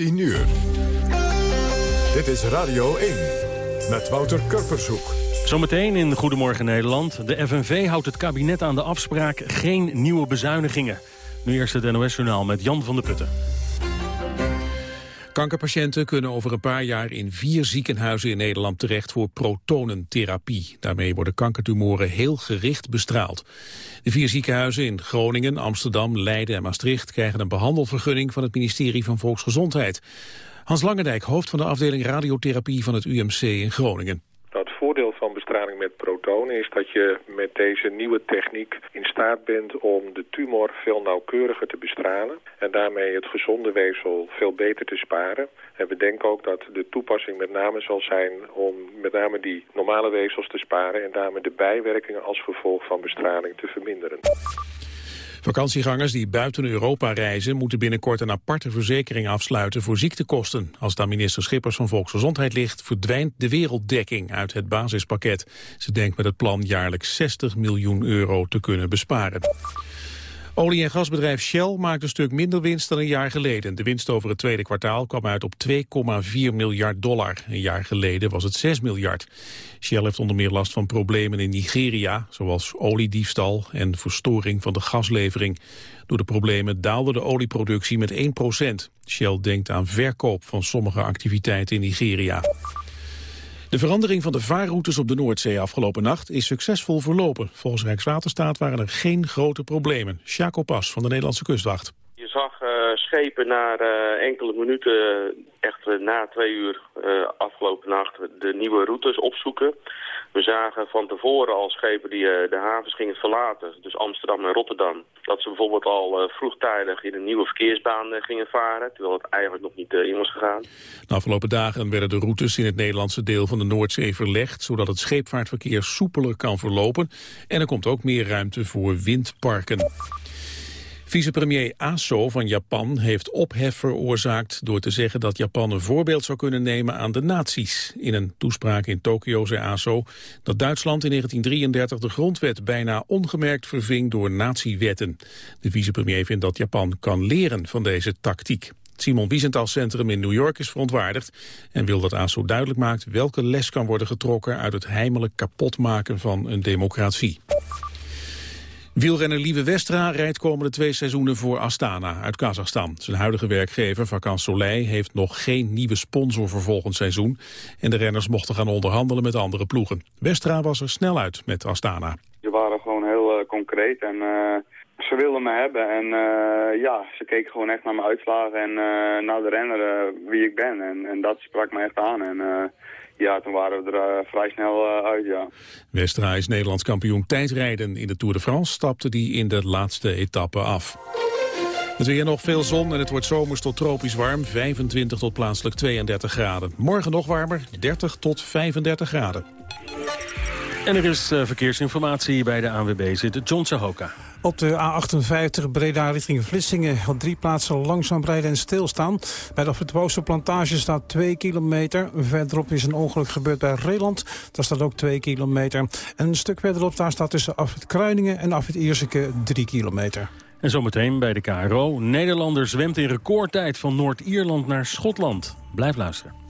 10 uur. Dit is Radio 1 met Wouter Kurpershoek. Zometeen in Goedemorgen Nederland. De FNV houdt het kabinet aan de afspraak geen nieuwe bezuinigingen. Nu eerst het NOS-journaal met Jan van der Putten. Kankerpatiënten kunnen over een paar jaar in vier ziekenhuizen in Nederland terecht voor protonentherapie. Daarmee worden kankertumoren heel gericht bestraald. De vier ziekenhuizen in Groningen, Amsterdam, Leiden en Maastricht krijgen een behandelvergunning van het ministerie van Volksgezondheid. Hans Langendijk, hoofd van de afdeling radiotherapie van het UMC in Groningen bestraling met protonen is dat je met deze nieuwe techniek in staat bent om de tumor veel nauwkeuriger te bestralen en daarmee het gezonde weefsel veel beter te sparen. En we denken ook dat de toepassing met name zal zijn om met name die normale weefsels te sparen en daarmee de bijwerkingen als gevolg van bestraling te verminderen. Vakantiegangers die buiten Europa reizen moeten binnenkort een aparte verzekering afsluiten voor ziektekosten. Als aan minister Schippers van Volksgezondheid ligt, verdwijnt de werelddekking uit het basispakket. Ze denkt met het plan jaarlijks 60 miljoen euro te kunnen besparen. Olie- en gasbedrijf Shell maakt een stuk minder winst dan een jaar geleden. De winst over het tweede kwartaal kwam uit op 2,4 miljard dollar. Een jaar geleden was het 6 miljard. Shell heeft onder meer last van problemen in Nigeria... zoals oliediefstal en verstoring van de gaslevering. Door de problemen daalde de olieproductie met 1 procent. Shell denkt aan verkoop van sommige activiteiten in Nigeria. De verandering van de vaarroutes op de Noordzee afgelopen nacht is succesvol verlopen. Volgens Rijkswaterstaat waren er geen grote problemen. Jaco Pas van de Nederlandse kustwacht. Je zag uh, schepen na uh, enkele minuten, echt uh, na twee uur afgelopen nacht, de nieuwe routes opzoeken. We zagen van tevoren al schepen die de havens gingen verlaten, dus Amsterdam en Rotterdam. Dat ze bijvoorbeeld al vroegtijdig in een nieuwe verkeersbaan gingen varen, terwijl het eigenlijk nog niet in was gegaan. De afgelopen dagen werden de routes in het Nederlandse deel van de Noordzee verlegd, zodat het scheepvaartverkeer soepeler kan verlopen. En er komt ook meer ruimte voor windparken. Vicepremier Aso van Japan heeft ophef veroorzaakt door te zeggen dat Japan een voorbeeld zou kunnen nemen aan de nazi's. In een toespraak in Tokio zei Aso dat Duitsland in 1933 de grondwet bijna ongemerkt verving door nazi-wetten. De vicepremier vindt dat Japan kan leren van deze tactiek. Simon Wiesenthal Centrum in New York is verontwaardigd en wil dat ASO duidelijk maakt welke les kan worden getrokken uit het heimelijk kapotmaken van een democratie. Wielrenner Lieve Westra rijdt komende twee seizoenen voor Astana uit Kazachstan. Zijn huidige werkgever, Vakant Soleil, heeft nog geen nieuwe sponsor voor volgend seizoen. En de renners mochten gaan onderhandelen met andere ploegen. Westra was er snel uit met Astana. Ze waren gewoon heel uh, concreet en uh, ze wilden me hebben. En uh, ja, ze keken gewoon echt naar mijn uitslagen en naar de renner wie ik ben. En, en dat sprak me echt aan. En ja, toen waren we er uh, vrij snel uh, uit, ja. Westra is Nederlands kampioen tijdrijden. In de Tour de France stapte die in de laatste etappe af. Het weer nog veel zon en het wordt zomers tot tropisch warm. 25 tot plaatselijk 32 graden. Morgen nog warmer, 30 tot 35 graden. En er is uh, verkeersinformatie bij de ANWB zit John Sahoka. Op de A58 Breda richting Vlissingen op drie plaatsen langzaam rijden en stilstaan. Bij de Afritwoogse plantage staat 2 kilometer. Verderop is een ongeluk gebeurd bij Reeland. Daar staat ook 2 kilometer. En een stuk verderop daar staat tussen Afrit Kruiningen en Afrit Ierseke 3 kilometer. En zometeen bij de KRO. Nederlander zwemt in recordtijd van Noord-Ierland naar Schotland. Blijf luisteren.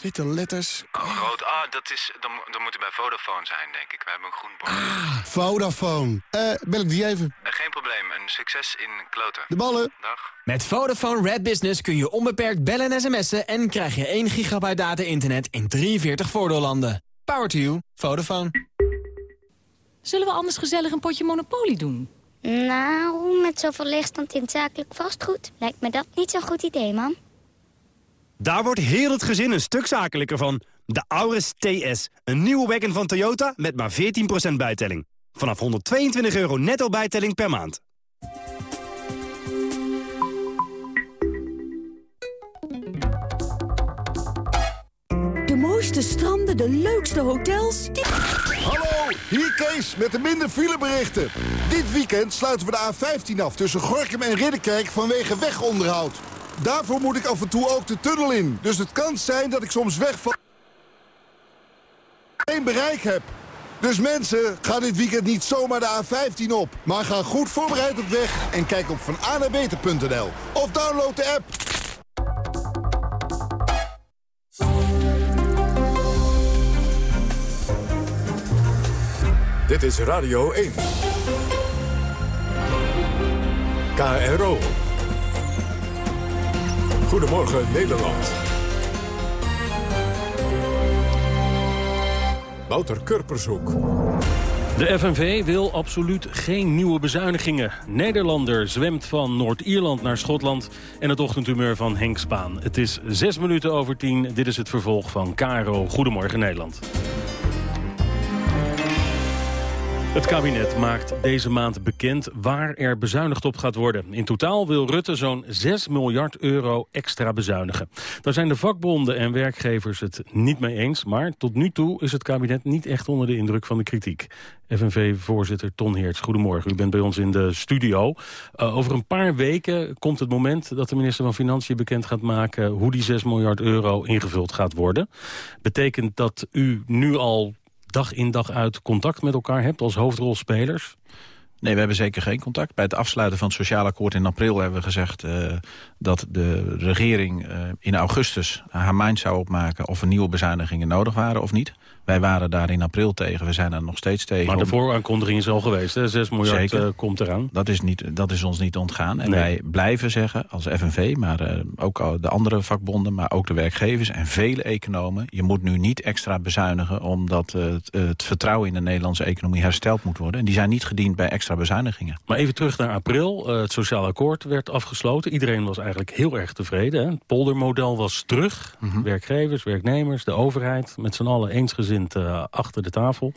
witte letters. Oh, rood. Ah, dat is... Dan, dan moet u bij Vodafone zijn, denk ik. We hebben een groen bord. Ah, Vodafone. Eh, bel ik die even. Eh, geen probleem. Een succes in kloten. De ballen. Dag. Met Vodafone Red Business kun je onbeperkt bellen en sms'en... en krijg je 1 gigabyte data-internet in 43 voordeellanden. Power to you. Vodafone. Zullen we anders gezellig een potje Monopoly doen? Nou, met zoveel leegstand in het zakelijk vastgoed... lijkt me dat niet zo'n goed idee, man. Daar wordt heel het gezin een stuk zakelijker van. De Auris TS. Een nieuwe wagon van Toyota met maar 14% bijtelling. Vanaf 122 euro netto bijtelling per maand. De mooiste stranden, de leukste hotels. Hallo, hier Kees met de minder fileberichten. Dit weekend sluiten we de A15 af tussen Gorkum en Ridderkerk vanwege wegonderhoud. Daarvoor moet ik af en toe ook de tunnel in. Dus het kan zijn dat ik soms wegval... geen bereik heb. Dus mensen, ga dit weekend niet zomaar de A15 op. Maar ga goed voorbereid op weg en kijk op vananabeter.nl. Of download de app. Dit is Radio 1. KRO. Goedemorgen Nederland. Wouter Kurpershoek. De FNV wil absoluut geen nieuwe bezuinigingen. Nederlander zwemt van Noord-Ierland naar Schotland... en het ochtendhumeur van Henk Spaan. Het is zes minuten over tien. Dit is het vervolg van KRO. Goedemorgen Nederland. Het kabinet maakt deze maand bekend waar er bezuinigd op gaat worden. In totaal wil Rutte zo'n 6 miljard euro extra bezuinigen. Daar zijn de vakbonden en werkgevers het niet mee eens... maar tot nu toe is het kabinet niet echt onder de indruk van de kritiek. FNV-voorzitter Ton Heerts, goedemorgen. U bent bij ons in de studio. Uh, over een paar weken komt het moment dat de minister van Financiën bekend gaat maken... hoe die 6 miljard euro ingevuld gaat worden. Betekent dat u nu al dag in dag uit contact met elkaar hebt als hoofdrolspelers? Nee, we hebben zeker geen contact. Bij het afsluiten van het sociaal akkoord in april hebben we gezegd... Uh, dat de regering uh, in augustus haar mind zou opmaken... of er nieuwe bezuinigingen nodig waren of niet. Wij waren daar in april tegen, we zijn er nog steeds tegen. Maar de vooraankondiging is al geweest, hè? 6 miljard uh, komt eraan. Dat is, niet, dat is ons niet ontgaan. En nee. wij blijven zeggen, als FNV, maar uh, ook de andere vakbonden... maar ook de werkgevers en vele economen... je moet nu niet extra bezuinigen... omdat uh, het, het, vertrouwen in de Nederlandse economie hersteld moet worden. En die zijn niet gediend bij extra bezuinigingen. Maar even terug naar april. het sociaal akkoord werd afgesloten. Iedereen was eigenlijk heel erg tevreden. Hè? Het poldermodel was terug. Mm -hmm. Werkgevers, werknemers, de overheid... met z'n allen eensgezind uh, achter de tafel.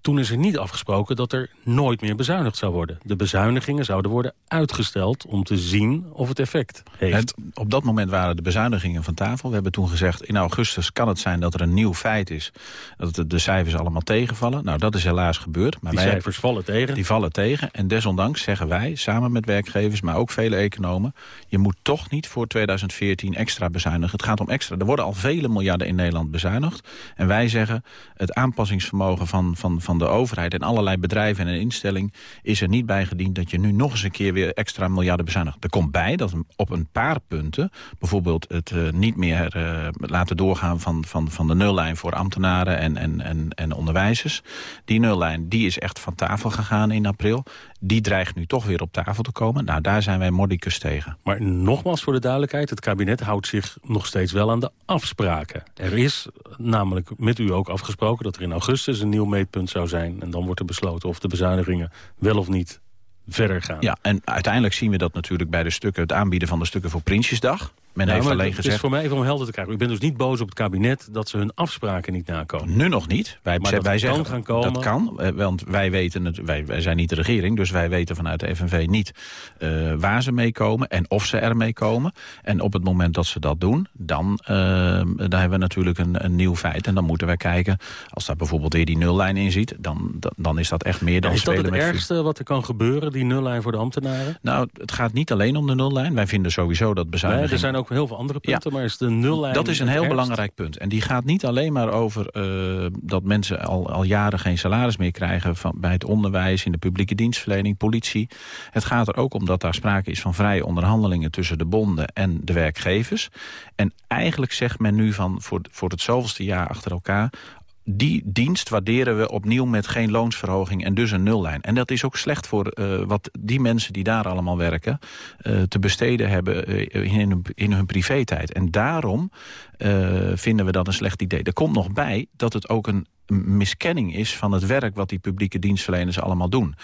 Toen is er niet afgesproken dat er nooit meer bezuinigd zou worden. De bezuinigingen zouden worden uitgesteld om te zien of het effect heeft. Het, op dat moment waren de bezuinigingen van tafel. We hebben toen gezegd, in augustus kan het zijn dat er een nieuw feit is. Dat de, de cijfers allemaal tegenvallen. Nou, dat is helaas gebeurd. Maar die wij, cijfers vallen tegen. Die vallen tegen. En desondanks zeggen wij, samen met werkgevers, maar ook vele economen... je moet toch niet voor 2014 extra bezuinigen. Het gaat om extra. Er worden al vele miljarden in Nederland bezuinigd. En wij zeggen, het aanpassingsvermogen van, van, van de overheid... en allerlei bedrijven en instellingen is er niet bij gediend... dat je nu nog eens een keer weer extra miljarden bezuinigt. Er komt bij dat op een paar punten... bijvoorbeeld het uh, niet meer uh, laten doorgaan van, van, van de nullijn... voor ambtenaren en, en, en, en onderwijzers. Die nullijn die is echt van tafel gegaan in april. Die dreigt nu toch weer op tafel te komen. Nou, daar zijn wij mordicus tegen. Maar nogmaals voor de duidelijkheid... het kabinet houdt zich nog steeds wel aan de afspraken. Er is namelijk met u ook afgesproken... dat er in augustus een nieuw meetpunt zou zijn. En dan wordt er besloten of de bezuinigingen wel of niet verder gaan. Ja, en uiteindelijk zien we dat natuurlijk bij de stukken... het aanbieden van de stukken voor Prinsjesdag. Men ja, heeft alleen het gezegd... is voor mij even om helder te krijgen. U bent dus niet boos op het kabinet dat ze hun afspraken niet nakomen. Nu nog niet. Wij, maar dat wij kan zeggen, gaan komen. Dat kan, want wij weten het. Wij, wij zijn niet de regering, dus wij weten vanuit de FNV niet uh, waar ze mee komen en of ze er mee komen. En op het moment dat ze dat doen, dan, uh, dan hebben we natuurlijk een, een nieuw feit. En dan moeten wij kijken, als daar bijvoorbeeld weer die nullijn in ziet, dan, dan, dan is dat echt meer dan ja, is dat het ergste wat er kan gebeuren, die nullijn voor de ambtenaren? Nou, het gaat niet alleen om de nullijn. Wij vinden sowieso dat bezuiniging... Nee, er zijn ook heel veel andere punten, maar is de nullijn... Dat is een heel belangrijk punt. En die gaat niet alleen maar over eh, dat mensen al, al jaren geen salaris meer krijgen... Van, bij het onderwijs, in de publieke dienstverlening, politie. Het gaat er ook om dat daar sprake is van vrije onderhandelingen... tussen de bonden en de werkgevers. En eigenlijk zegt men nu van voor, voor het zoveelste jaar achter elkaar die dienst waarderen we opnieuw met geen loonsverhoging en dus een nullijn. En dat is ook slecht voor uh, wat die mensen die daar allemaal werken... Uh, te besteden hebben uh, in, hun, in hun privé-tijd. En daarom vinden we dat een slecht idee. Er komt nog bij dat het ook een miskenning is van het werk... wat die publieke dienstverleners allemaal doen.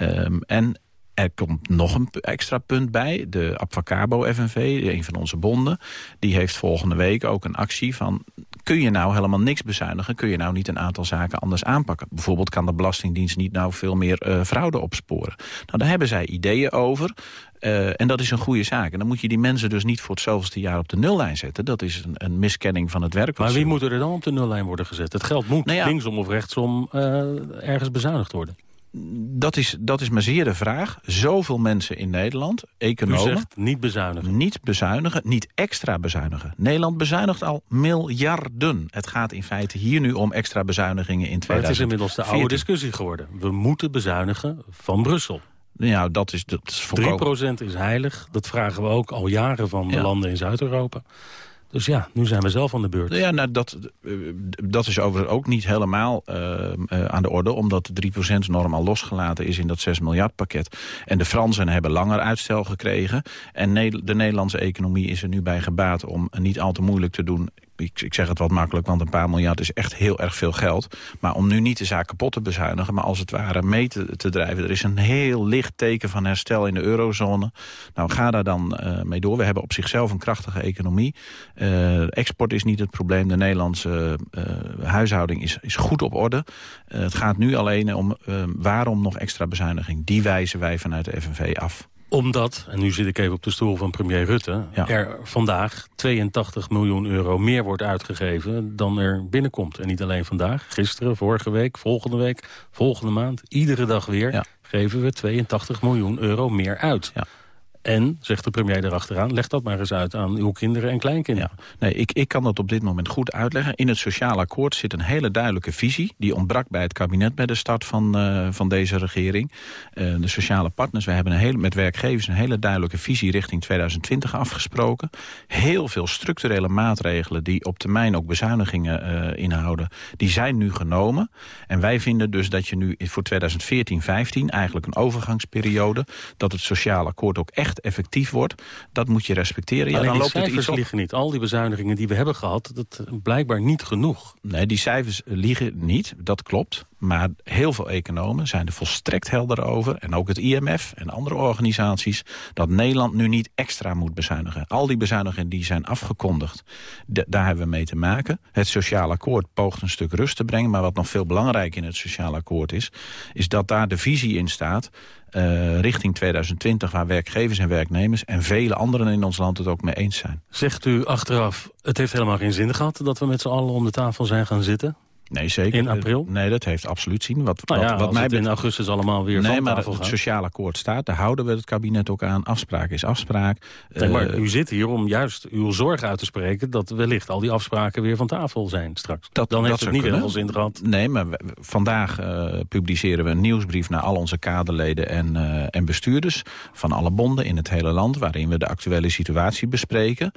Um, en er komt nog een extra punt bij. De Abfacabo FNV, een van onze bonden... die heeft volgende week ook een actie van... kun je nou helemaal niks bezuinigen? Kun je nou niet een aantal zaken anders aanpakken? Bijvoorbeeld kan de Belastingdienst niet nou veel meer uh, fraude opsporen. Nou, daar hebben zij ideeën over... Uh, en dat is een goede zaak. En dan moet je die mensen dus niet voor het zoveelste jaar op de nullijn zetten. Dat is een, een miskenning van het werk. Maar wie moet er dan op de nullijn worden gezet? Het geld moet nou ja, linksom of rechtsom uh, ergens bezuinigd worden. Dat is, dat is maar zeer de vraag. Zoveel mensen in Nederland, economen... U zegt niet bezuinigen. Niet bezuinigen, niet extra bezuinigen. Nederland bezuinigt al miljarden. Het gaat in feite hier nu om extra bezuinigingen in 2014. Maar het is inmiddels de oude discussie geworden. We moeten bezuinigen van Brussel. Ja, dat is, dat is volkomen... 3% is heilig. Dat vragen we ook al jaren van de ja. landen in Zuid-Europa. Dus ja, nu zijn we zelf aan de beurt. Ja, nou, dat, dat is overigens ook niet helemaal uh, uh, aan de orde... omdat de 3%-norm al losgelaten is in dat 6 miljard pakket. En de Fransen hebben langer uitstel gekregen. En de Nederlandse economie is er nu bij gebaat om niet al te moeilijk te doen ik, zeg het wat makkelijk, want een paar miljard is echt heel erg veel geld. Maar om nu niet de zaak kapot te bezuinigen, maar als het ware mee te, te drijven. Er is een heel licht teken van herstel in de eurozone. Nou, ga daar dan uh, mee door. We hebben op zichzelf een krachtige economie. Uh, export is niet het probleem. De Nederlandse uh, huishouding is, is goed op orde. het gaat nu alleen om waarom nog extra bezuiniging. Die wijzen wij vanuit de FNV af omdat, en nu zit ik even op de stoel van premier Rutte... Ja. er vandaag 82 miljoen euro meer wordt uitgegeven dan er binnenkomt. En niet alleen vandaag, gisteren, vorige week, volgende week, volgende maand. Iedere dag weer ja. geven we 82 miljoen euro meer uit. Ja. En, zegt de premier erachteraan, leg dat maar eens uit aan uw kinderen en kleinkinderen. Nee, ik, ik kan dat op dit moment goed uitleggen. In het sociaal akkoord zit een hele duidelijke visie. Die ontbrak bij het kabinet bij de start van, uh, van deze regering. Uh, de sociale partners, wij hebben een hele, met werkgevers een hele duidelijke visie richting 2020 afgesproken. Heel veel structurele maatregelen die op termijn ook bezuinigingen uh, inhouden, die zijn nu genomen. En wij vinden dus dat je nu voor 2014-15, eigenlijk een overgangsperiode, dat het sociaal akkoord ook echt effectief wordt, dat moet je respecteren. Ja, Alleen dan loopt het iets op. liggen niet. Al die bezuinigingen die we hebben gehad, dat blijkbaar niet genoeg. Nee, die cijfers liegen niet, dat klopt. Maar heel veel economen zijn er volstrekt helder over... en ook het IMF en andere organisaties... dat Nederland nu niet extra moet bezuinigen. Al die bezuinigingen die zijn afgekondigd, daar hebben we mee te maken. Het sociaal akkoord poogt een stuk rust te brengen... maar wat nog veel belangrijker in het sociaal akkoord is... is dat daar de visie in staat... Uh, richting 2020, waar werkgevers en werknemers... en vele anderen in ons land het ook mee eens zijn. Zegt u achteraf, het heeft helemaal geen zin gehad... dat we met z'n allen om de tafel zijn gaan zitten? Nee, zeker. In april? Nee, dat heeft absoluut zin. Wat, nou ja, wat, wat mij in augustus allemaal weer nee, van maar tafel het gaat. sociaal akkoord staat. Daar houden we het kabinet ook aan. Afspraak is afspraak. Nee, maar uh, u zit hier om juist uw zorg uit te spreken... dat wellicht al die afspraken weer van tafel zijn straks. Dat, Dan dat heeft het niet helemaal zin gehad. Nee, maar we, vandaag uh, publiceren we een nieuwsbrief... naar al onze kaderleden en, uh, en bestuurders... van alle bonden in het hele land... waarin we de actuele situatie bespreken.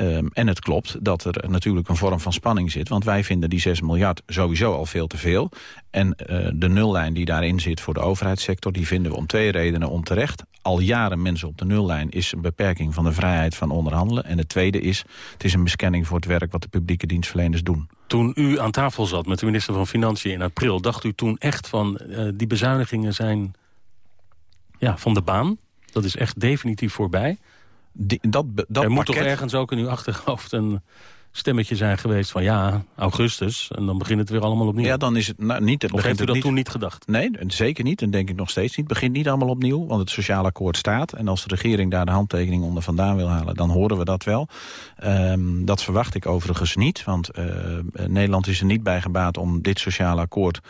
Um, en het klopt dat er natuurlijk een vorm van spanning zit. Want wij vinden die 6 miljard sowieso al veel te veel. En uh, de nullijn die daarin zit voor de overheidssector... die vinden we om twee redenen onterecht. Al jaren mensen op de nullijn is een beperking van de vrijheid van onderhandelen. En het tweede is, het is een miskenning voor het werk... wat de publieke dienstverleners doen. Toen u aan tafel zat met de minister van Financiën in april... dacht u toen echt van, uh, die bezuinigingen zijn ja, van de baan? Dat is echt definitief voorbij? Die, dat, dat er moet pakket... toch ergens ook in uw achterhoofd een stemmetje zijn geweest van ja, augustus. En dan begint het weer allemaal opnieuw. Ja, dan is het nou, niet... Het of heeft u dat niet, toen niet gedacht? Nee, zeker niet. En denk ik nog steeds niet. Het begint niet allemaal opnieuw, want het sociaal akkoord staat. En als de regering daar de handtekening onder vandaan wil halen... dan horen we dat wel. Ehm, dat verwacht ik overigens niet. Want uh, Nederland is er niet bij gebaat om dit sociale akkoord...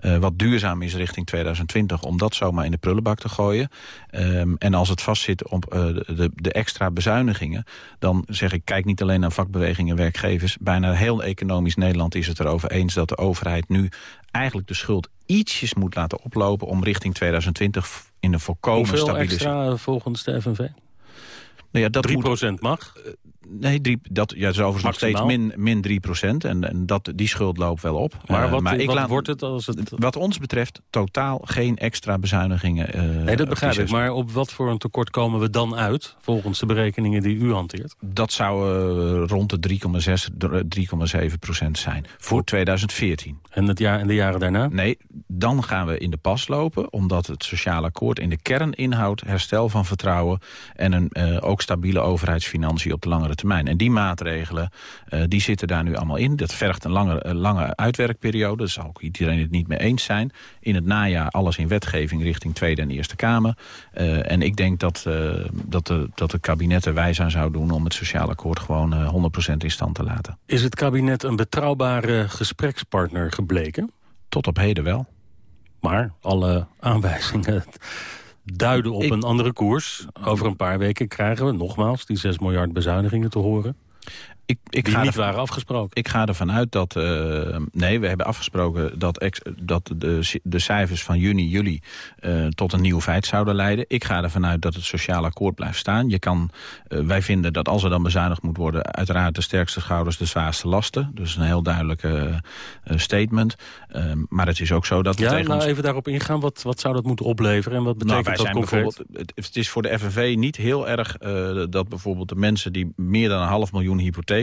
Uh, wat duurzaam is richting 2020, om dat zomaar in de prullenbak te gooien. Um, en als het vastzit op de, de extra bezuinigingen... dan zeg ik, kijk niet alleen naar vakbewegingen en werkgevers. Bijna heel economisch Nederland is het erover eens... dat de overheid nu eigenlijk de schuld ietsjes moet laten oplopen... om richting 2020 in een volkomen Hoeveel stabiele... extra volgens de FNV? Nou ja, dat 3 moet, mag? Nee, drie, dat ja, is overigens nog steeds min, min 3 procent. En, en dat, die schuld loopt wel op. Maar Uh, wat, maar ik wat laat, wordt het als het... Wat ons betreft totaal geen extra bezuinigingen. Uh, nee, dat begrijp ik. Maar op wat voor een tekort komen we dan uit... volgens de berekeningen die u hanteert? Dat zou uh, rond de 3,7 procent zijn. Voor 2014. En, het jaar, en de jaren daarna? Nee, dan gaan we in de pas lopen. Omdat het sociale akkoord in de kern inhoudt... herstel van vertrouwen... en een ook stabiele overheidsfinanciën op de langere termijn. En die maatregelen, uh, die zitten daar nu allemaal in. Dat vergt een lange, uh, lange uitwerkperiode. Daar zal ook iedereen het niet mee eens zijn. In het najaar alles in wetgeving richting Tweede en Eerste Kamer. Uh, en ik denk dat, dat, de, dat het kabinet er wijs aan zou doen... om het sociaal akkoord gewoon 100% in stand te laten. Is het kabinet een betrouwbare gesprekspartner gebleken? Tot op heden wel. Maar alle aanwijzingen duiden op Ik- een andere koers. Over een paar weken krijgen we nogmaals die 6 miljard bezuinigingen te horen. Ik, ik die ga niet waren afgesproken. Ik ga ervan uit dat... eh, nee, we hebben afgesproken dat, ex- dat de, de cijfers van juni, juli... eh, tot een nieuw feit zouden leiden. Ik ga ervan uit dat het sociaal akkoord blijft staan. Je kan, eh, wij vinden dat als er dan bezuinigd moet worden... uiteraard de sterkste schouders de zwaarste lasten. Dus een heel duidelijk eh, statement. Eh, maar het is ook zo dat... Ja, nou ons- even daarop ingaan. Wat, wat zou dat moeten opleveren en wat nou, betekent wij dat zijn bijvoorbeeld, het, het is voor de FNV niet heel erg dat bijvoorbeeld de mensen die meer dan een half miljoen hypotheekrente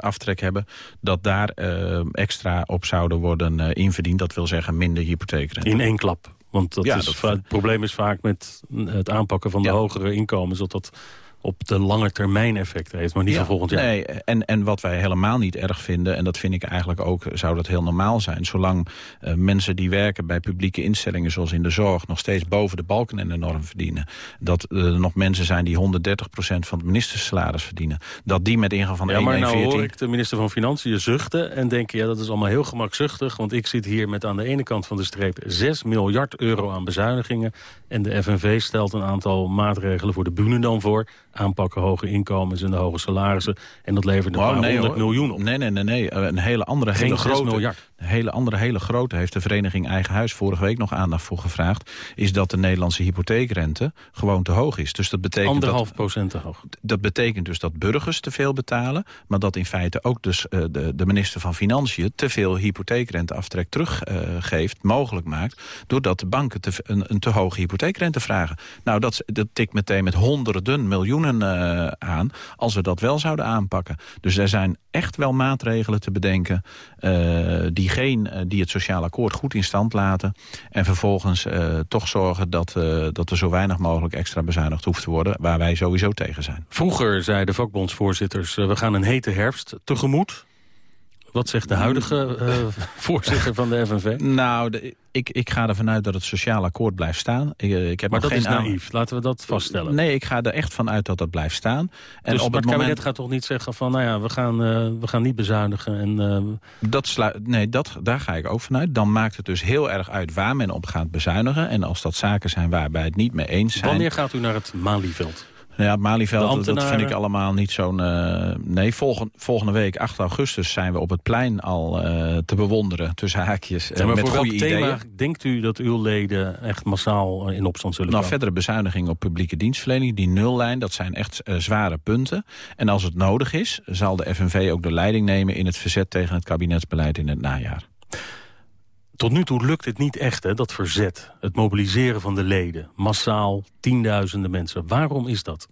aftrek hebben, dat daar eh, extra op zouden worden eh, inverdiend. Dat wil zeggen minder hypotheekrente. In één klap. Want dat Ja, is, dat- het probleem is vaak met het aanpakken van de hogere inkomens... dat dat op de lange termijn effect heeft, maar niet Ja, van volgend jaar. Nee, en, en wat wij helemaal niet erg vinden... en dat vind ik eigenlijk ook, zou dat heel normaal zijn... zolang eh, mensen die werken bij publieke instellingen... zoals in de zorg, nog steeds boven de balken en de norm verdienen... dat er nog mensen zijn die 130% van het ministersalaris verdienen... dat die met ingang van Ja, maar nou 1,14 hoor ik de minister van Financiën zuchten en denken... ja, dat is allemaal heel gemakzuchtig, want ik zit hier met aan de ene kant van de streep... 6 miljard euro aan bezuinigingen. En de FNV stelt een aantal maatregelen voor de bühne dan voor. Aanpakken hoge inkomens en de hoge salarissen. En dat levert een paar nee, honderd hoor. miljoen op. Nee, nee, nee, nee. Een hele andere, Geen hele 6 grote... miljard. Een hele andere, hele grote, heeft de vereniging Eigen Huis vorige week nog aandacht voor gevraagd... is dat de Nederlandse hypotheekrente gewoon te hoog is. Dus dat betekent Anderhalf dat, procent te hoog. dat betekent dus dat burgers te veel betalen... maar dat in feite ook dus eh, de, de minister van Financiën... te veel hypotheekrenteaftrek teruggeeft, mogelijk maakt... doordat de banken te, een, een te hoge hypotheekrente vragen. Nou, dat, dat tikt meteen met honderden miljoenen eh, aan... als we dat wel zouden aanpakken. Dus er zijn echt wel maatregelen te bedenken... eh, die, geen, eh, die het sociaal akkoord goed in stand laten... en vervolgens toch zorgen dat, dat er zo weinig mogelijk extra bezuinigd hoeft te worden... waar wij sowieso tegen zijn. Vroeger zeiden vakbondsvoorzitters... we gaan een hete herfst tegemoet. Wat zegt de huidige eh, voorzitter van de FNV? Nou, de- ik, ik ga ervan uit dat het sociaal akkoord blijft staan. Ik, eh, ik heb Maar nog dat geen is naïef, laten we dat vaststellen. Nee, ik ga er echt van uit dat dat blijft staan. En dus op maar het het kabinet moment gaat toch niet zeggen van... nou ja, we gaan, eh, we gaan niet bezuinigen en... Dat sluit, nee, dat, daar ga ik ook vanuit. Dan maakt het dus heel erg uit waar men op gaat bezuinigen. En als dat zaken zijn waarbij het niet mee eens zijn... wanneer gaat u naar het Malieveld? Ja, Malieveld, dat vind ik allemaal niet zo'n... eh, nee, volgen, volgende week, 8 augustus, zijn we op het plein al eh, te bewonderen... tussen haakjes, eh, Ja, maar met voor goede thema ideeën. denkt u dat uw leden echt massaal in opstand zullen Nou, komen? verdere bezuiniging op publieke dienstverlening, die nullijn, dat zijn echt zware punten. En als het nodig is, zal de FNV ook de leiding nemen in het verzet tegen het kabinetsbeleid in het najaar. Tot nu toe lukt het niet echt, hè, dat verzet. Het mobiliseren van de leden. Massaal, tienduizenden mensen. Waarom is dat?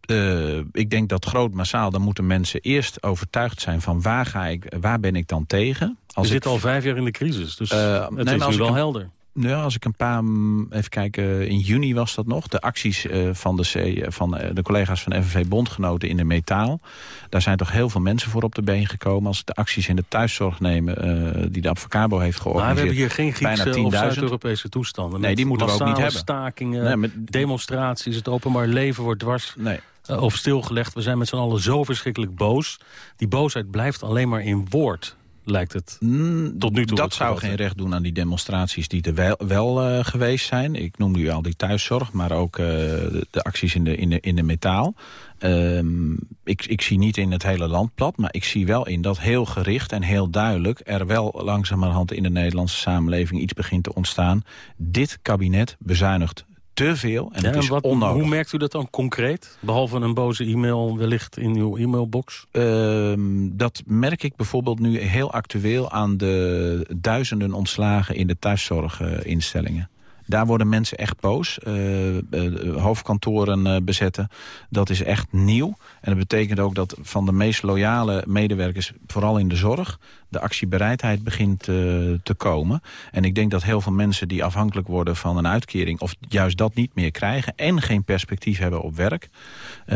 Eh, ik denk dat groot massaal, dan moeten mensen eerst overtuigd zijn van waar, ga ik, waar ben ik dan tegen. We ik- zitten al vijf jaar in de crisis, dus Eh, het nee, is als nu wel helder. Nou, als ik een paar, mm, even kijken, in juni was dat nog. De acties uh, van, de, C, van uh, de collega's van FNV Bondgenoten in de metaal. Daar zijn toch heel veel mensen voor op de been gekomen. Als de acties in de thuiszorg nemen, die de Advocabo heeft georganiseerd. Maar we hebben hier geen Griekse of Zuid-Europese toestanden. Nee, die moeten we ook niet hebben. stakingen, nee, met... demonstraties, het openbaar leven wordt dwars... Nee. of stilgelegd. We zijn met z'n allen zo verschrikkelijk boos. Die boosheid blijft alleen maar in woord lijkt het mm, tot nu toe. Dat zou geen recht doen aan die demonstraties die er wel, wel uh, geweest zijn. Ik noem nu al die thuiszorg, maar ook uh, de, de, acties in de, in de, in de metaal. Um, ik, ik zie niet in het hele land plat, maar ik zie wel in dat heel gericht en heel duidelijk... er wel langzamerhand in de Nederlandse samenleving iets begint te ontstaan. Dit kabinet bezuinigt te veel en ja, het is wat, onnodig. Hoe merkt u dat dan concreet? Behalve een boze e-mail wellicht in uw e-mailbox? Uh, dat merk ik bijvoorbeeld nu heel actueel aan de duizenden ontslagen in de thuiszorginstellingen. Daar worden mensen echt boos. Uh, uh, hoofdkantoren uh, bezetten. Dat is echt nieuw. En dat betekent ook dat van de meest loyale medewerkers... vooral in de zorg, de actiebereidheid begint te komen. En ik denk dat heel veel mensen die afhankelijk worden van een uitkering... of juist dat niet meer krijgen en geen perspectief hebben op werk...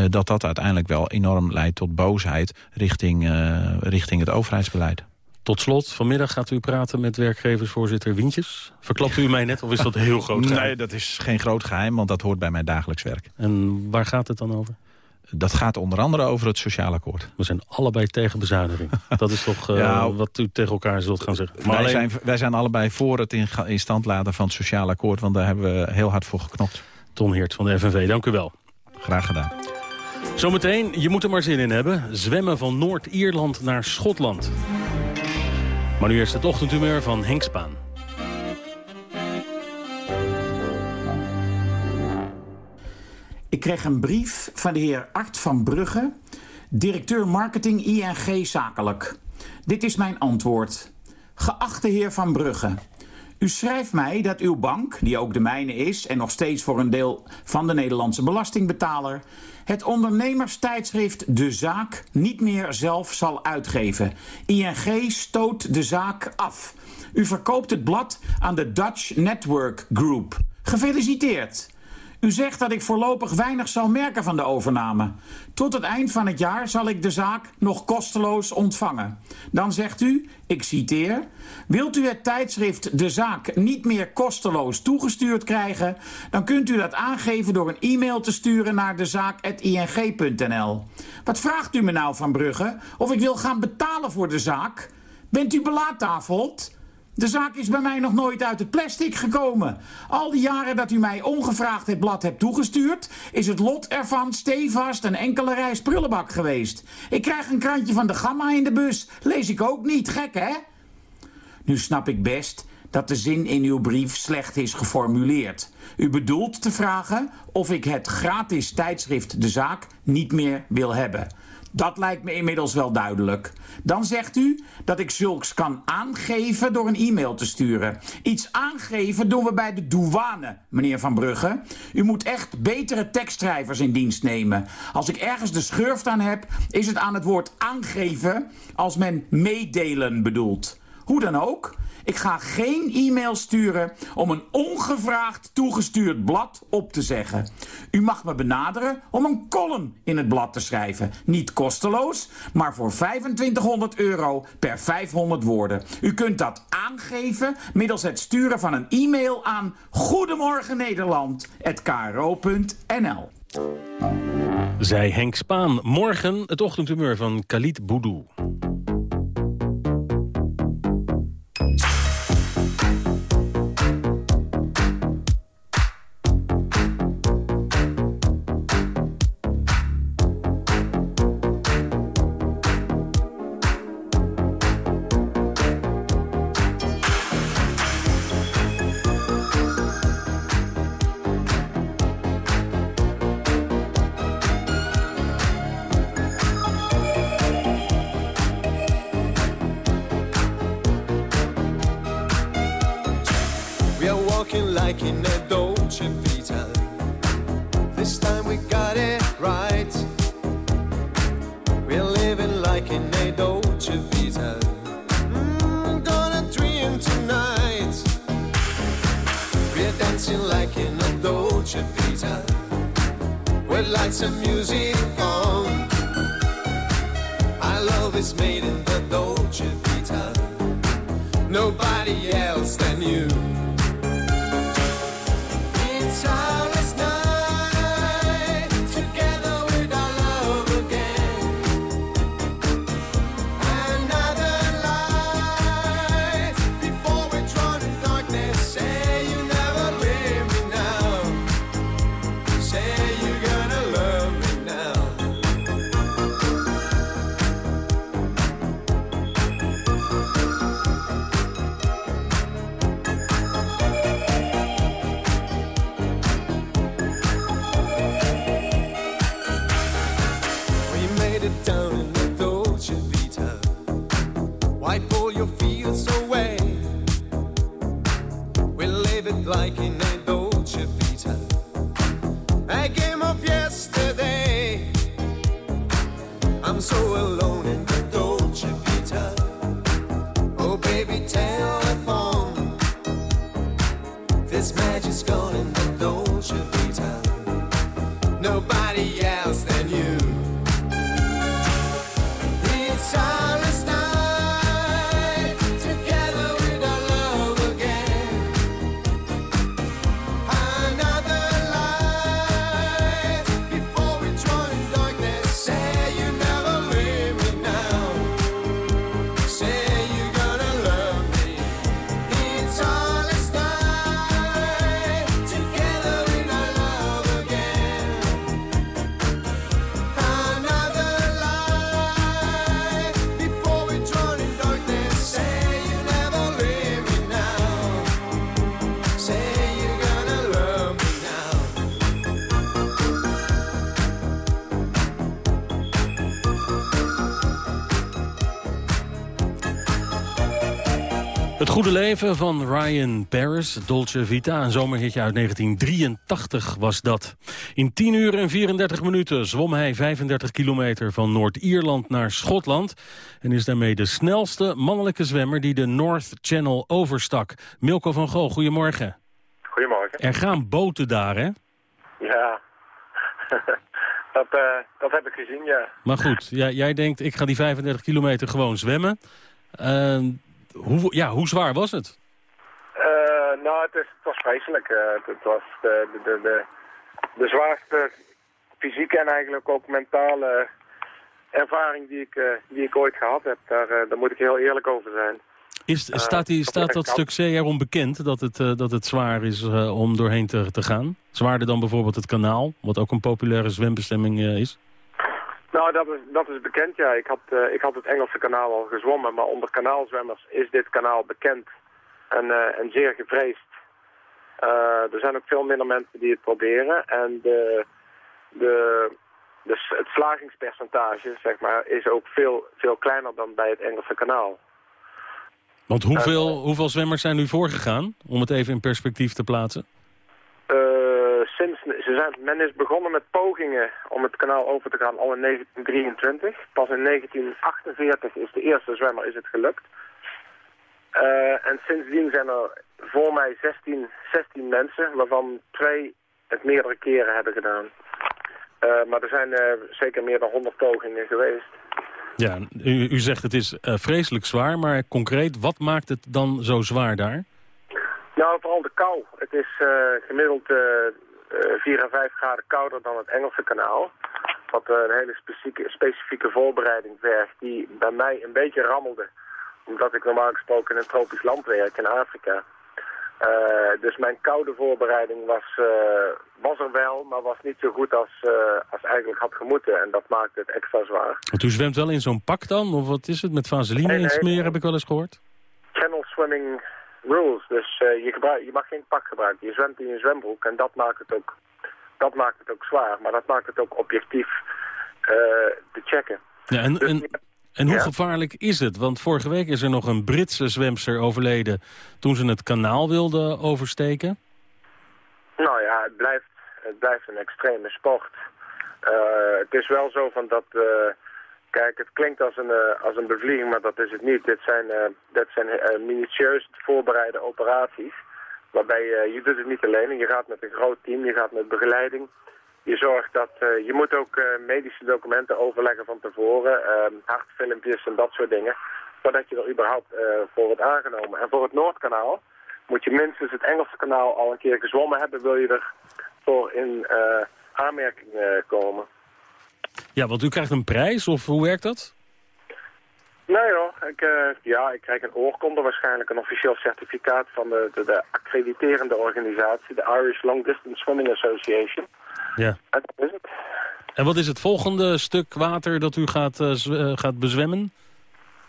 dat dat uiteindelijk wel enorm leidt tot boosheid richting, richting het overheidsbeleid. Tot slot, vanmiddag gaat u praten met werkgeversvoorzitter Wientjes. Verklapt u mij net of is dat heel groot geheim? Nee, dat is geen groot geheim, want dat hoort bij mijn dagelijks werk. En waar gaat het dan over? Dat gaat onder andere over het sociaal akkoord. We zijn allebei tegen bezuiniging. Dat is toch uh, ja, wat u tegen elkaar zult gaan zeggen. Maar wij, alleen... zijn, wij zijn allebei voor het in, in stand laten van het sociaal akkoord... want daar hebben we heel hard voor geknopt. Ton Heert van de FNV, dank u wel. Graag gedaan. Zometeen, je moet er maar zin in hebben. Zwemmen van Noord-Ierland naar Schotland. Maar nu eerst het ochtendhumeur van Henk Spaan. Ik kreeg een brief van de heer Art van Brugge, directeur marketing ING Zakelijk. Dit is mijn antwoord. Geachte heer van Brugge, u schrijft mij dat uw bank, die ook de mijne is en nog steeds voor een deel van de Nederlandse belastingbetaler, het ondernemerstijdschrift De Zaak niet meer zelf zal uitgeven. ING stoot de zaak af. U verkoopt het blad aan de Dutch Network Group. Gefeliciteerd! U zegt dat ik voorlopig weinig zal merken van de overname. Tot het eind van het jaar zal ik de zaak nog kosteloos ontvangen. Dan zegt u, ik citeer... Wilt u het tijdschrift De Zaak niet meer kosteloos toegestuurd krijgen... dan kunt u dat aangeven door een e-mail te sturen naar dezaak.ing.nl. Wat vraagt u me nou, Van Brugge? Of ik wil gaan betalen voor de zaak? Bent u belaattafeld? De zaak is bij mij nog nooit uit het plastic gekomen. Al die jaren dat u mij ongevraagd het blad hebt toegestuurd... is het lot ervan stevast een enkele reis prullenbak geweest. Ik krijg een krantje van de Gamma in de bus. Lees ik ook niet, gek hè? Nu snap ik best dat de zin in uw brief slecht is geformuleerd. U bedoelt te vragen of ik het gratis tijdschrift De Zaak niet meer wil hebben... Dat lijkt me inmiddels wel duidelijk. Dan zegt u dat ik zulks kan aangeven door een e-mail te sturen. Iets aangeven doen we bij de douane, meneer Van Brugge. U moet echt betere tekstschrijvers in dienst nemen. Als ik ergens de schurft aan heb, is het aan het woord aangeven als men meedelen bedoelt. Hoe dan ook, ik ga geen e-mail sturen om een ongevraagd toegestuurd blad op te zeggen. U mag me benaderen om een column in het blad te schrijven. Niet kosteloos, maar voor 2500 euro per 500 woorden. U kunt dat aangeven middels het sturen van een e-mail aan Goedemorgen Nederland@kro.nl. Zij Henk Spaan. Morgen het ochtendhumeur van Khalid Boudou. Goede leven van Ryan Paris, Dolce Vita, een zomerhitje uit 1983 was dat. In 10 uur en 34 minuten zwom hij 35 kilometer van Noord-Ierland naar Schotland... en is daarmee de snelste mannelijke zwemmer die de North Channel overstak. Milko van Gogh, goedemorgen. Goedemorgen. Er gaan boten daar, hè? Ja, dat, eh, dat heb ik gezien, ja. Maar goed, jij, jij denkt, ik ga die 35 kilometer gewoon zwemmen. Uh, hoe, ja, hoe zwaar was het? Eh, nou, het, is, het was vreselijk. Eh, het, het was de, de, de, de, zwaarste fysieke en eigenlijk ook mentale ervaring die ik, eh, die ik ooit gehad heb. Daar, daar moet ik heel eerlijk over zijn. Is, staat, die, staat dat stuk zee erom bekend dat het, dat het zwaar is om doorheen te, te gaan? Zwaarder dan bijvoorbeeld het kanaal, wat ook een populaire zwembestemming is? Nou, dat is, dat is bekend, ja. Ik had, eh, ik had het Engelse kanaal al gezwommen, maar onder kanaalzwemmers is dit kanaal bekend en, eh, en zeer gevreesd. Eh, er zijn ook veel minder mensen die het proberen en de, de, de, s- het slagingspercentage, zeg maar, is ook veel, veel kleiner dan bij het Engelse kanaal. Want hoeveel, hoeveel zwemmers zijn nu voorgegaan, om het even in perspectief te plaatsen? Sinds, ze zijn, men is begonnen met pogingen om het kanaal over te gaan al in 1923. Pas in 1948 is de eerste zwemmer is het gelukt. Eh, en sindsdien zijn er voor mij 16, 16 mensen, waarvan twee het meerdere keren hebben gedaan. Eh, maar er zijn eh, zeker meer dan 100 pogingen geweest. Ja, u, u zegt het is vreselijk zwaar, maar concreet, wat maakt het dan zo zwaar daar? Nou, vooral de kou. Het is gemiddeld 4 à 5 graden kouder dan het Engelse kanaal. Wat eh, een hele specifieke, specifieke voorbereiding vergt die bij mij een beetje rammelde. Omdat ik normaal gesproken in een tropisch land werk in Afrika. Eh, dus mijn koude voorbereiding was, eh, was er wel, maar was niet zo goed als, eh, als eigenlijk had gemoeten. En dat maakte het extra zwaar. Want u zwemt wel in zo'n pak dan, of wat is het, met vaseline Nee, in nee, smeren, nee. heb ik wel eens gehoord? Channel swimming rules. Dus eh, je, gebruik, je mag geen pak gebruiken. Je zwemt in je zwembroek en dat maakt het ook, dat maakt het ook zwaar. Maar dat maakt het ook objectief eh, te checken. Ja, en, Dus en, en hoe gevaarlijk is het? Want vorige week is er nog een Britse zwemster overleden toen ze het kanaal wilde oversteken. Nou ja, het blijft, het blijft een extreme sport. Eh, het is wel zo van dat... kijk, het klinkt als een, eh, als een bevlieging, maar dat is het niet. Dit zijn, eh, dit zijn eh, minutieus voorbereide operaties... Waarbij je, je doet het niet alleen en je gaat met een groot team, je gaat met begeleiding. Je zorgt dat, je moet ook medische documenten overleggen van tevoren, uh, hartfilmpjes en dat soort dingen. Voordat je er überhaupt voor wordt aangenomen. En voor het Noordkanaal moet je minstens het Engelse kanaal al een keer gezwommen hebben, wil je er voor in aanmerking komen. Ja, want u krijgt een prijs, of hoe werkt dat? Nee hoor, ik, eh, ja, ik krijg een oorkonde, waarschijnlijk een officieel certificaat van de, de, de accrediterende organisatie, de Irish Long Distance Swimming Association. Ja. En dat is het. En wat is het volgende stuk water dat u gaat, eh, eh, gaat bezwemmen?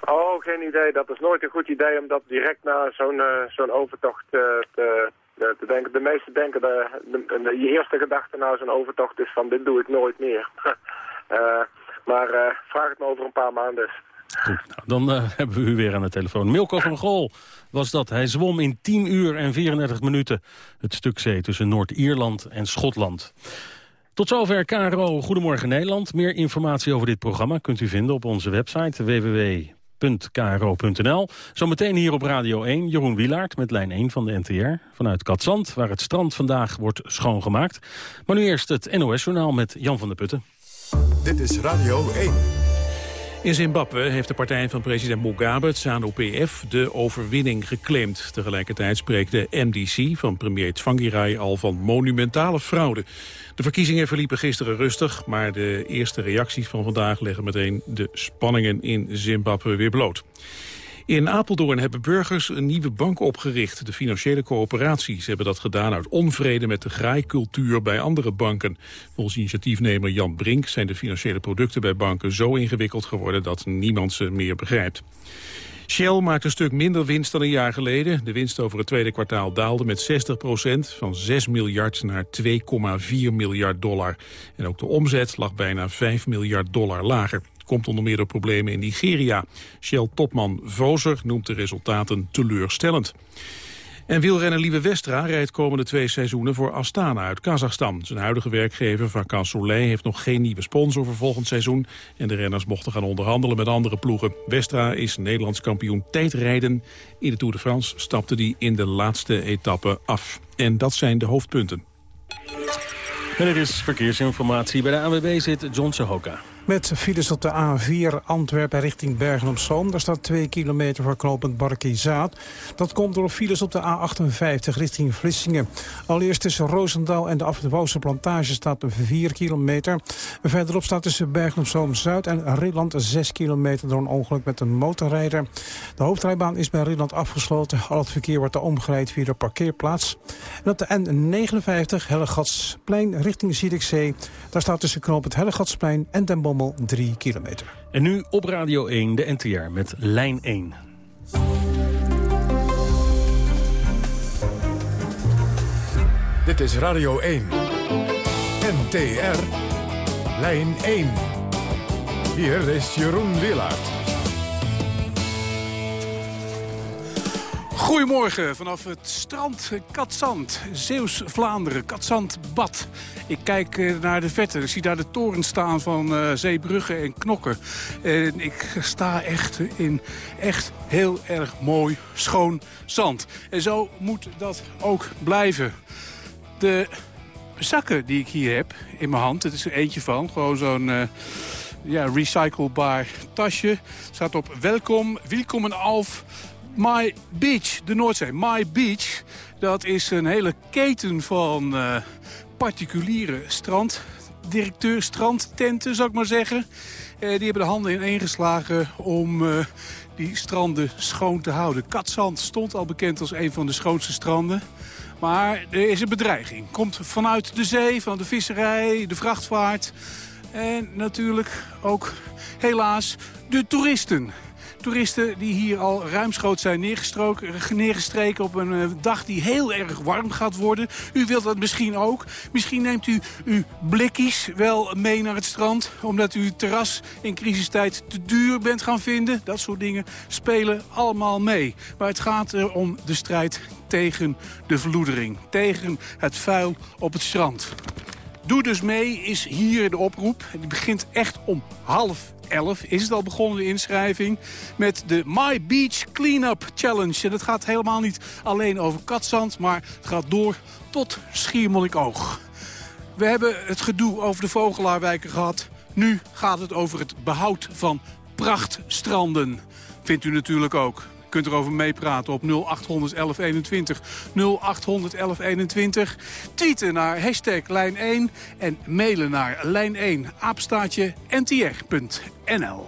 Oh, geen idee. Dat is nooit een goed idee om dat direct na zo'n zo'n overtocht te, te denken. De meesten denken, de, de, de- je eerste gedachte na zo'n overtocht is van dit doe ik nooit meer. Eh, maar eh, vraag het me over een paar maanden. eens. Dan eh, hebben we u weer aan de telefoon. Milko van Gol was dat. Hij zwom in 10 uur en 34 minuten het stuk zee tussen Noord-Ierland en Schotland. Tot zover KRO Goedemorgen Nederland. Meer informatie over dit programma kunt u vinden op onze website www.kro.nl. Zometeen hier op Radio 1 Jeroen Wielaert met lijn 1 van de NTR vanuit Katzand, waar het strand vandaag wordt schoongemaakt. Maar nu eerst het NOS-journaal met Jan van der Putten. Dit is Radio 1. In Zimbabwe heeft de partij van president Mugabe, het ZANU-PF, de overwinning geclaimd. Tegelijkertijd spreekt de MDC van premier Tsvangirai al van monumentale fraude. De verkiezingen verliepen gisteren rustig, maar de eerste reacties van vandaag leggen meteen de spanningen in Zimbabwe weer bloot. In Apeldoorn hebben burgers een nieuwe bank opgericht, de Financiële Coöperatie. Ze hebben dat gedaan uit onvrede met de graaikultuur bij andere banken. Volgens initiatiefnemer Jan Brink zijn de financiële producten bij banken zo ingewikkeld geworden dat niemand ze meer begrijpt. Shell maakt een stuk minder winst dan een jaar geleden. De winst over het tweede kwartaal daalde met 60 procent, van 6 miljard naar 2,4 miljard dollar. En ook de omzet lag bijna 5 miljard dollar lager. Komt onder meer door problemen in Nigeria. Shell-topman Vozer noemt de resultaten teleurstellend. En wielrenner Lieve Westra rijdt komende twee seizoenen voor Astana uit Kazachstan. Zijn huidige werkgever Vakant Soleil heeft nog geen nieuwe sponsor voor volgend seizoen. En de renners mochten gaan onderhandelen met andere ploegen. Westra is Nederlands kampioen tijdrijden. In de Tour de France stapte hij in de laatste etappe af. En dat zijn de hoofdpunten. En dit is verkeersinformatie. Bij de ANWB zit John Sahoka. Met files op de A4 Antwerpen richting Bergen-op-Zoom. Daar staat 2 kilometer voor knooppunt Barkizaat. Dat komt door files op de A58 richting Vlissingen. Allereerst tussen Roosendaal en de Afwouwse plantage staat 4 kilometer. Verderop staat tussen Bergen-op-Zoom-Zuid en Rilland 6 kilometer door een ongeluk met een motorrijder. De hoofdrijbaan is bij Rilland afgesloten. Al het verkeer wordt er omgeleid via de parkeerplaats. En op de N59 Hellegatsplein richting Zierikzee. Daar staat tussen knooppunt Hellegatsplein en Den Bommel 3 kilometer. En nu op Radio 1 de NTR met Lijn 1. Dit is Radio 1. NTR. Lijn 1. Hier is Jeroen Willaert. Goedemorgen vanaf het strand Katzand, Zeeuws-Vlaanderen, Katzand-Bad. Ik kijk eh, naar de vette, ik zie daar de toren staan van eh, Zeebrugge en Knokken. En ik sta echt in echt heel erg mooi, schoon zand. En zo moet dat ook blijven. De zakken die ik hier heb in mijn hand, het is er eentje van, gewoon zo'n... eh, ja, recyclebaar tasje. Staat op welkom, welkom auf My Beach, de Noordzee. My Beach, dat is een hele keten van eh, particuliere stranddirecteur, strandtenten, zou ik maar zeggen. Eh, die hebben de handen ineengeslagen om eh, die stranden schoon te houden. Katzand stond al bekend als een van de schoonste stranden. Maar er is een bedreiging. Komt vanuit de zee, van de visserij, de vrachtvaart. En natuurlijk ook helaas de toeristen. Toeristen die hier al ruimschoots zijn neergestreken op een eh, dag die heel erg warm gaat worden. U wilt dat misschien ook. Misschien neemt u uw blikkies wel mee naar het strand... omdat u terras in crisistijd te duur bent gaan vinden. Dat soort dingen spelen allemaal mee. Maar het gaat er om de strijd tegen de verloedering. Tegen het vuil op het strand. Doe dus mee, is hier de oproep. Die begint echt om half elf. Is het al begonnen, de inschrijving. Met de My Beach Cleanup Challenge. En dat gaat helemaal niet alleen over katzand, maar het gaat door tot Schiermonnikoog. We hebben het gedoe over de Vogelaarwijken gehad. Nu gaat het over het behoud van prachtstranden. Vindt u natuurlijk ook. Kunt erover meepraten op 0800 1121. 0800 1121. Tweeten naar hashtag lijn1 en mailen naar lijn1 aapstaatje ntr.nl.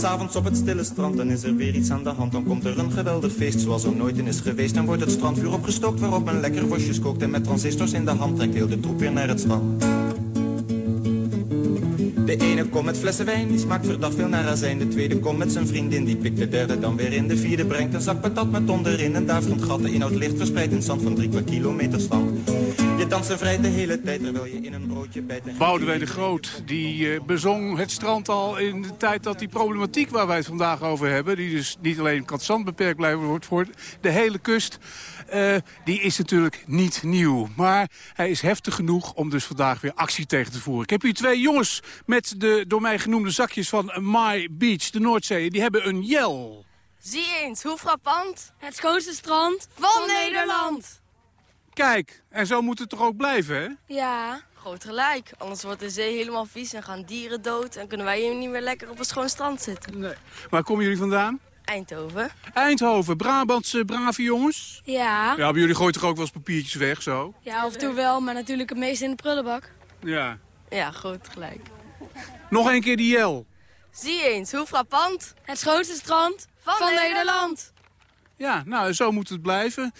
S'avonds op het stille strand, dan is er weer iets aan de hand. Dan komt er een geweldig feest zoals er nooit in is geweest. Dan wordt het strandvuur opgestookt waarop een lekker worstjes kookt. En met transistors in de hand trekt heel de troep weer naar het strand. De ene komt met flessen wijn, die smaakt verdacht veel naar azijn. De tweede komt met zijn vriendin, die pikt de derde dan weer in. De vierde brengt een zak patat met onderin. En daar vond gat de inhoud licht verspreid in zand van drie kwart kilometer stand. Je danst en vrij de hele tijd terwijl je in een broodje bijt. Boudewijn de Groot, die eh, bezong het strand al in de tijd dat die problematiek waar wij het vandaag over hebben... die dus niet alleen Katzand beperkt blijven wordt voor de hele kust... eh, die is natuurlijk niet nieuw. Maar hij is heftig genoeg om dus vandaag weer actie tegen te voeren. Ik heb hier twee jongens met de door mij genoemde zakjes van My Beach, de Noordzee. Die hebben een jel. Zie eens, hoe frappant. Het schoonste strand van, Nederland. Kijk, en zo moet het toch ook blijven, hè? Ja, groot gelijk. Anders wordt de zee helemaal vies en gaan dieren dood... en kunnen wij hier niet meer lekker op een schoon strand zitten. Nee. Waar komen jullie vandaan? Eindhoven. Eindhoven, Brabantse brave jongens. Ja. Ja, bij jullie gooit toch ook wel eens papiertjes weg, zo? Ja, af en toe wel, maar natuurlijk het meest in de prullenbak. Ja. Ja, groot gelijk. Nog een keer die jel. Zie eens, hoe frappant. Het schoonste strand van, Nederland. Ja, nou, zo moet het blijven.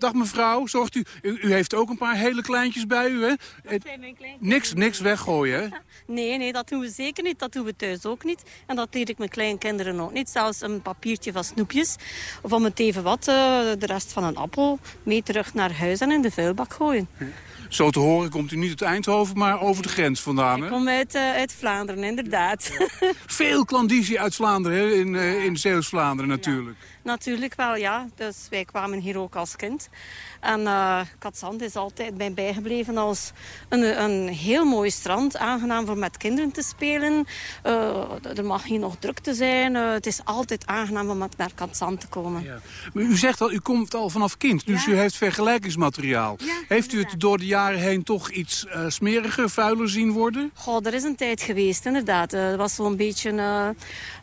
Dag mevrouw, zorgt u, u, u heeft ook een paar hele kleintjes bij u, hè? Zijn mijn kleintjes. niks, niks weggooien, hè? Nee, nee, dat doen we zeker niet. Dat doen we thuis ook niet. En dat leer ik mijn kleinkinderen ook niet. Zelfs een papiertje van snoepjes. Of om het even wat, eh, de rest van een appel, mee terug naar huis en in de vuilbak gooien. Zo te horen komt u niet uit Eindhoven, maar over de grens vandaan, Ik hè? kom uit, eh, uit Vlaanderen, inderdaad. Veel klandizie uit Vlaanderen, hè? In, eh, in Zeeuws-Vlaanderen natuurlijk. Natuurlijk wel, ja. Dus wij kwamen hier ook als kind. En eh Katzand is altijd mij bijgebleven als een, een heel mooi strand. Aangenaam voor met kinderen te spelen. Er mag hier nog drukte zijn. Eh, het is altijd aangenaam om naar Katzand te komen. Maar u zegt al, u komt al vanaf kind, dus u heeft vergelijkingsmateriaal. heeft u het door de jaren heen toch iets eh, smeriger, vuiler zien worden? Goh, er is een tijd geweest, inderdaad. Eh, Er was zo'n beetje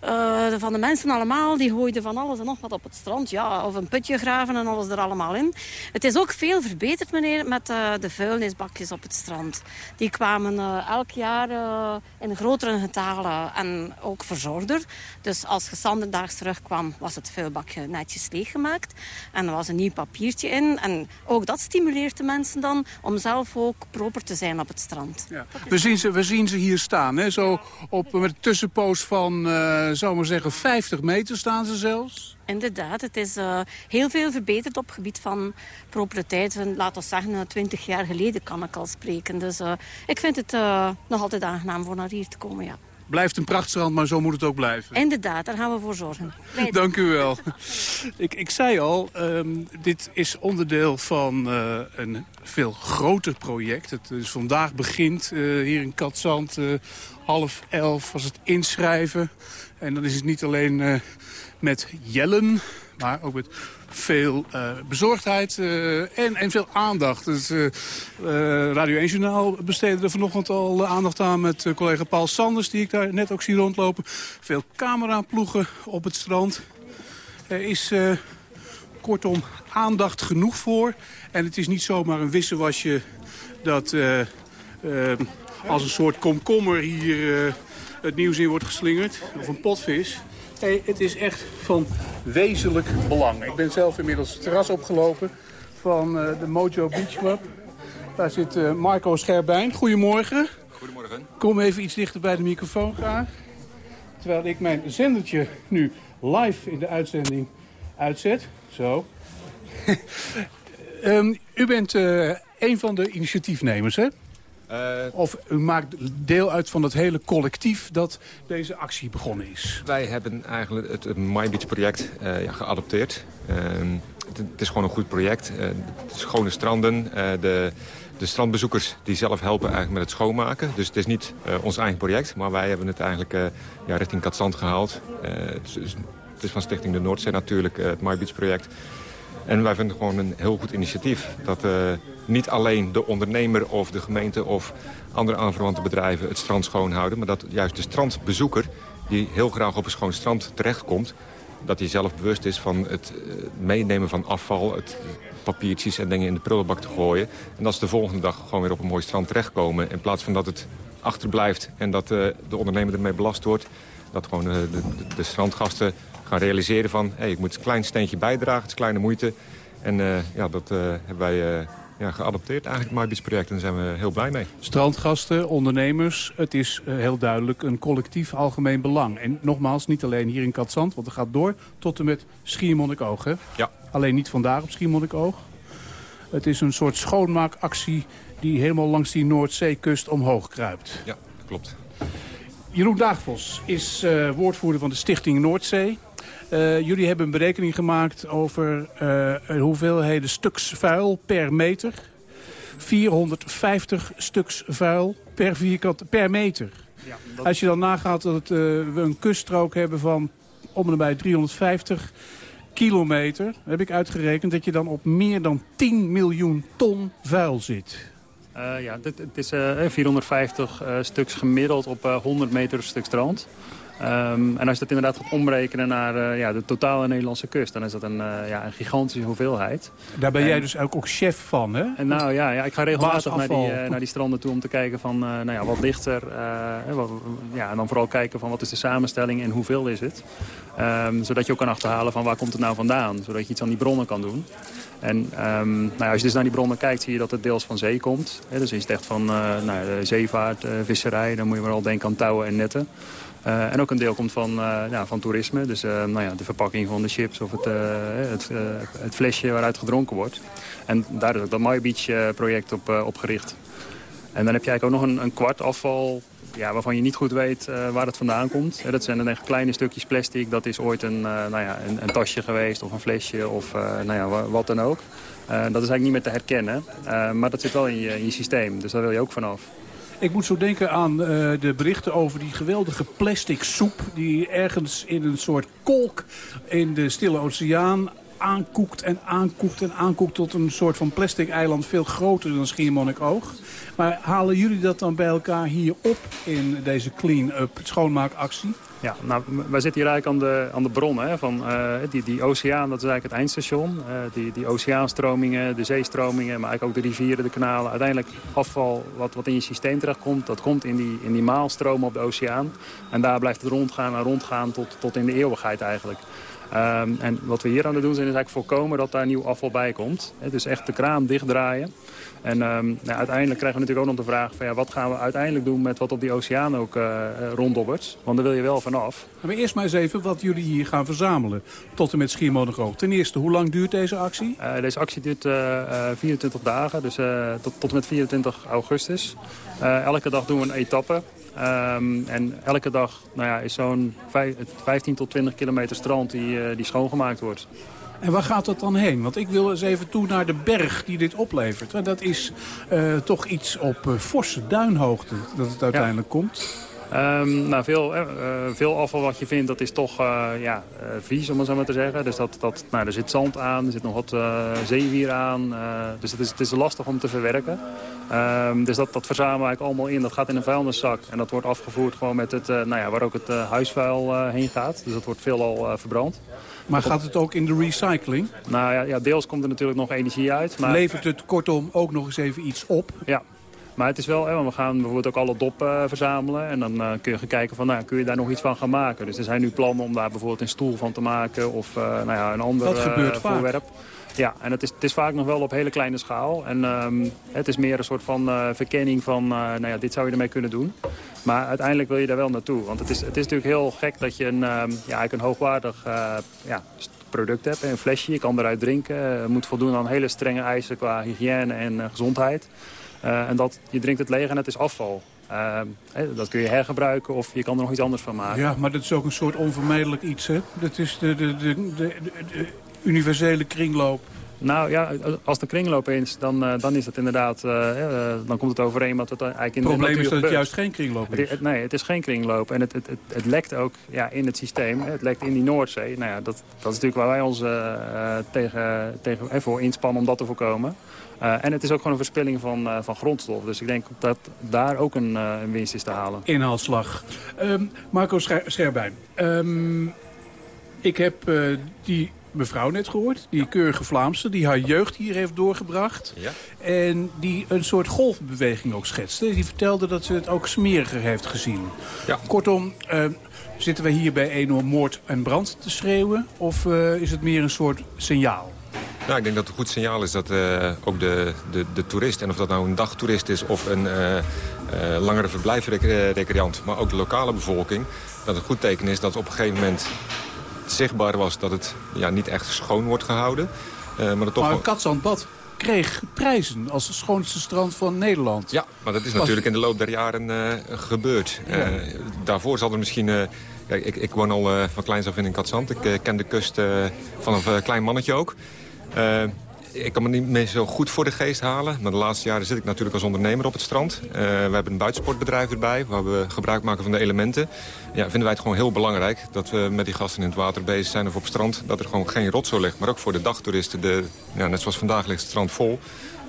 eh, van de mensen allemaal. Die gooiden van alles en nog wat op het strand. Ja, of een putje graven en alles er allemaal in. Het is ook veel verbeterd, meneer, met de vuilnisbakjes op het strand. Die kwamen elk jaar in grotere getalen en ook verzorgder. Dus als je zanderdaags terugkwam, was het vuilbakje netjes leeggemaakt. En er was een nieuw papiertje in. En ook dat stimuleert de mensen dan om zelf ook proper te zijn op het strand. We zien ze, we zien ze hier staan, hè? Zo op, met een tussenpoos van, eh zou maar zeggen, 50 meter staan ze zelfs. Inderdaad, het is uh, heel veel verbeterd op het gebied van proprieteit. Laten we zeggen, twintig jaar geleden kan ik al spreken. Dus uh, ik vind het uh, nog altijd aangenaam voor naar hier te komen, ja. Blijft een prachtstrand, maar zo moet het ook blijven. Inderdaad, daar gaan we voor zorgen. Dank u wel. ik, ik zei al, um, dit is onderdeel van uh, een veel groter project. Het is vandaag begint uh, hier in Katzand. Uh, half elf was het inschrijven. En dan is het niet alleen met jellen, maar ook met veel uh, bezorgdheid uh, en, en veel aandacht. Het uh, Radio 1 Journaal besteedde er vanochtend al aandacht aan met collega Paul Sanders... die ik daar net ook zie rondlopen. Veel cameraploegen op het strand. Er is kortom aandacht genoeg voor. En het is niet zomaar een wisselwasje dat als een soort komkommer hier het nieuws in wordt geslingerd. Of een potvis. Het is echt van wezenlijk belang. Ik ben zelf inmiddels het terras opgelopen van uh, de Mojo Beach Club. Daar zit uh, Marco Scherbijn. Goedemorgen. Goedemorgen. Kom even iets dichter bij de microfoon graag. Terwijl ik mijn zendertje nu live in de uitzending uitzet. Zo. um, u bent uh, een van de initiatiefnemers, hè? Uh, of u maakt deel uit van het hele collectief dat deze actie begonnen is? Wij hebben eigenlijk het, het My Beach project uh, ja, geadopteerd. Uh, het, het, is gewoon een goed project. schone stranden, de, de strandbezoekers die zelf helpen eigenlijk met het schoonmaken. Dus het is niet ons eigen project, maar wij hebben het eigenlijk ja, richting Katzand gehaald. Het is, het, is, van Stichting de Noordzee natuurlijk, het My Beach project. En wij vinden het gewoon een heel goed initiatief. Dat niet alleen de ondernemer of de gemeente of andere aanverwante bedrijven het strand schoonhouden. Maar dat juist de strandbezoeker die heel graag op een schoon strand terechtkomt. Dat hij zelf bewust is van het uh, meenemen van afval, het papiertjes en dingen in de prullenbak te gooien. En dat ze de volgende dag gewoon weer op een mooi strand terechtkomen. In plaats van dat het achterblijft en dat uh, de ondernemer ermee belast wordt. Dat gewoon de, de, de strandgasten gaan realiseren van... Hey, ik moet een klein steentje bijdragen, het is kleine moeite. En ja, dat hebben wij ja, geadopteerd, eigenlijk, het project. En daar zijn we heel blij mee. Strandgasten, ondernemers, het is heel duidelijk een collectief algemeen belang. En nogmaals, niet alleen hier in Katzand, want het gaat door tot en met Schiermonnikoog. Hè? Ja. Alleen niet vandaag op Schiermonnikoog. Het is een soort schoonmaakactie die helemaal langs die Noordzeekust omhoog kruipt. Ja, klopt. Jeroen Daagvos is uh, woordvoerder van de Stichting Noordzee. Uh, jullie hebben een berekening gemaakt over uh, hoeveelheden stuks vuil per meter. 450 stuks vuil per, vierkant, per meter. Ja, dat... Als je dan nagaat dat het, uh, we een kuststrook hebben van om en bij 350 kilometer... heb ik uitgerekend dat je dan op meer dan 10 miljoen ton vuil zit. Ja, het is uh, 450 uh, stuks gemiddeld op 100 meter stuk strand. Um, en als je dat inderdaad gaat omrekenen naar uh, ja, de totale Nederlandse kust... dan is dat een, uh, ja, een gigantische hoeveelheid. Daar ben en, jij dus ook, ook chef van, hè? En nou ja, ja ik ga regelmatig naar die, uh, naar die stranden toe om te kijken van nou ja, wat ligt er. Wat, ja, en dan vooral kijken van wat is de samenstelling en hoeveel is het. Um, zodat je ook kan achterhalen van waar komt het nou vandaan. Zodat je iets aan die bronnen kan doen. En um, nou ja, als je dus naar die bronnen kijkt, zie je dat het deels van zee komt. Hè, dus is het echt van nou, zeevaart, visserij. Dan moet je vooral denken aan touwen en netten. Uh, en ook een deel komt van, uh, ja, van toerisme. Dus uh, nou ja, de verpakking van de chips of het, het, het, flesje waaruit gedronken wordt. En daar is ook dat My Beach project op, op gericht. En dan heb je eigenlijk ook nog een, een kwart afval ja, waarvan je niet goed weet waar het vandaan komt. dat zijn dan echt kleine stukjes plastic. Dat is ooit een, nou ja, een, een, tasje geweest of een flesje of nou ja, wat dan ook. dat is eigenlijk niet meer te herkennen. maar dat zit wel in je, in je systeem, dus daar wil je ook vanaf. Ik moet zo denken aan uh, de berichten over die geweldige plastic soep... die ergens in een soort kolk in de Stille Oceaan aankoekt en aankoekt en aankoekt... tot een soort van plastic eiland veel groter dan Schiermonnikoog. Maar halen jullie dat dan bij elkaar hier op in deze clean-up schoonmaakactie? Ja, nou, wij zitten hier eigenlijk aan de, aan de bron. Hè, van, uh, die, die oceaan, dat is eigenlijk het eindstation. Uh, die, die oceaanstromingen, de zeestromingen, maar eigenlijk ook de rivieren, de kanalen. Uiteindelijk afval wat, wat in je systeem terechtkomt, dat komt in die, in die maalstromen op de oceaan. En daar blijft het rondgaan en rondgaan tot, tot in de eeuwigheid eigenlijk. Um, en wat we hier aan het doen zijn is eigenlijk voorkomen dat daar nieuw afval bij komt. He, dus echt de kraan dichtdraaien. En um, nou, uiteindelijk krijgen we natuurlijk ook nog de vraag van ja, wat gaan we uiteindelijk doen met wat op die oceaan ook uh, ronddobbert. Want daar wil je wel van af. Maar eerst maar eens even wat jullie hier gaan verzamelen. Tot en met Schiermonnikoog. Ten eerste, hoe lang duurt deze actie? Uh, deze actie duurt uh, 24 dagen, dus tot, tot en met 24 augustus. elke dag doen we een etappe. Um, en elke dag nou ja, is zo'n 15 tot 20 kilometer strand die, die schoongemaakt wordt. En waar gaat dat dan heen? Want ik wil eens even toe naar de berg die dit oplevert. Want dat is uh, toch iets op uh, forse duinhoogte dat het uiteindelijk ja. komt. Um, nou, veel, uh, veel afval wat je vindt, dat is toch uh, ja, uh, vies, om het zo maar te zeggen. Dus dat, dat, nou, er zit zand aan, er zit nog wat zeewier aan. dus het is, het is lastig om te verwerken. Um, dus dat, dat verzamelen we eigenlijk allemaal in. Dat gaat in een vuilniszak en dat wordt afgevoerd gewoon met het, nou ja, waar ook het huisvuil heen gaat. Dus dat wordt veelal verbrand. Maar gaat het ook in de recycling? Nou ja, ja, deels komt er natuurlijk nog energie uit. Maar... Levert het kortom ook nog eens even iets op? Ja, maar het is wel, hè, we gaan bijvoorbeeld ook alle dop uh, verzamelen. En dan uh, kun je gaan kijken van, nou, kun je daar nog iets van gaan maken. Dus er zijn nu plannen om daar bijvoorbeeld een stoel van te maken. Of uh, nou ja, een ander Dat gebeurt voorwerp. Vaak. Ja, en het is, het is vaak nog wel op hele kleine schaal. En um, het is meer een soort van verkenning van, nou ja, dit zou je ermee kunnen doen. Maar uiteindelijk wil je daar wel naartoe. Want het is, het is natuurlijk heel gek dat je een, um, ja, eigenlijk een hoogwaardig ja, product hebt. Een flesje, je kan eruit drinken. Het moet voldoen aan hele strenge eisen qua hygiëne en gezondheid. Uh, en dat, je drinkt het leeg en het is afval. Uh, dat kun je hergebruiken of je kan er nog iets anders van maken. Ja, maar dat is ook een soort onvermijdelijk iets, hè? Dat is de, de, de, de universele kringloop. Nou ja, als de kringloop is, dan, uh, dan is het inderdaad, uh, uh, dan komt het overeen wat het eigenlijk in het probleem de is dat het juist geen kringloop is. Het, nee, het is geen kringloop en het, het, het, het lekt ook ja, in het systeem. Het lekt in die Noordzee. Nou ja, dat, dat is natuurlijk waar wij ons tegen, tegen, voor inspannen om dat te voorkomen. Uh, en het is ook gewoon een verspilling van, uh, van grondstof. Dus ik denk dat daar ook een, uh, een winst is te halen. Inhaalslag. Um, Marco Scher Scherbijn. Um, ik heb die mevrouw net gehoord. Die keurige Vlaamse. Die haar jeugd hier heeft doorgebracht. Ja. En die een soort golfbeweging ook schetste. Die vertelde dat ze het ook smeriger heeft gezien. Ja. Kortom... Zitten we hier bij enorm moord en brand te schreeuwen? Of is het meer een soort signaal? Nou, ik denk dat het een goed signaal is dat uh, ook de, de, de toerist... en of dat nou een dagtoerist is of een uh, uh, langere verblijfrecreant... maar ook de lokale bevolking, dat het een goed teken is... dat op een gegeven moment zichtbaar was dat het ja, niet echt schoon wordt gehouden. maar dat toch maar een katzandbad kreeg prijzen als het schoonste strand van Nederland. Ja, maar dat is natuurlijk in de loop der jaren gebeurd. Ja. daarvoor zal er misschien... Kijk, ik, ik woon al van kleins af in Katzand. Ik ken de kust van een klein mannetje ook. Ik kan me niet meer zo goed voor de geest halen. Maar de laatste jaren zit ik natuurlijk als ondernemer op het strand. Uh, we hebben een buitensportbedrijf erbij, waar we gebruik maken van de elementen. Ja, vinden wij het gewoon heel belangrijk dat we met die gasten in het water bezig zijn of op strand. Dat er gewoon geen rotzooi ligt. Maar ook voor de dagtoeristen, de, ja, net zoals vandaag ligt het strand vol.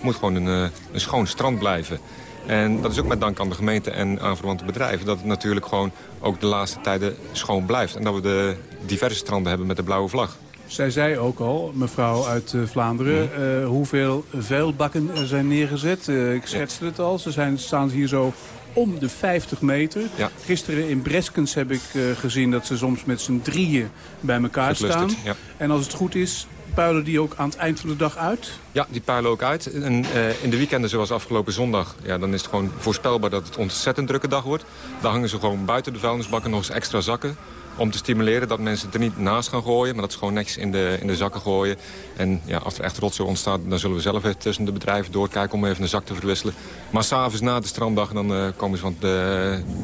moet gewoon een, uh, een schoon strand blijven. En dat is ook met dank aan de gemeente en aan verwante bedrijven... dat het natuurlijk gewoon ook de laatste tijden schoon blijft. En dat we de diverse stranden hebben met de blauwe vlag. Zij zei ook al, mevrouw uit uh, Vlaanderen, uh, hoeveel vuilbakken er zijn neergezet. Uh, ik schetste het al, ze zijn, staan hier zo om de 50 meter. Ja. Gisteren in Breskens heb ik gezien dat ze soms met z'n drieën bij elkaar staan. Ja. En als het goed is, puilen die ook aan het eind van de dag uit? Ja, die puilen ook uit. En in de weekenden zoals afgelopen zondag, ja, dan is het gewoon voorspelbaar dat het een ontzettend drukke dag wordt. Dan hangen ze gewoon buiten de vuilnisbakken nog eens extra zakken om te stimuleren dat mensen het er niet naast gaan gooien... maar dat ze gewoon netjes in de, in de zakken gooien. En ja, als er echt rotzooi ontstaat, dan zullen we zelf even tussen de bedrijven doorkijken... om even een zak te verwisselen. Maar s'avonds na de stranddag, dan uh, komen ze van de,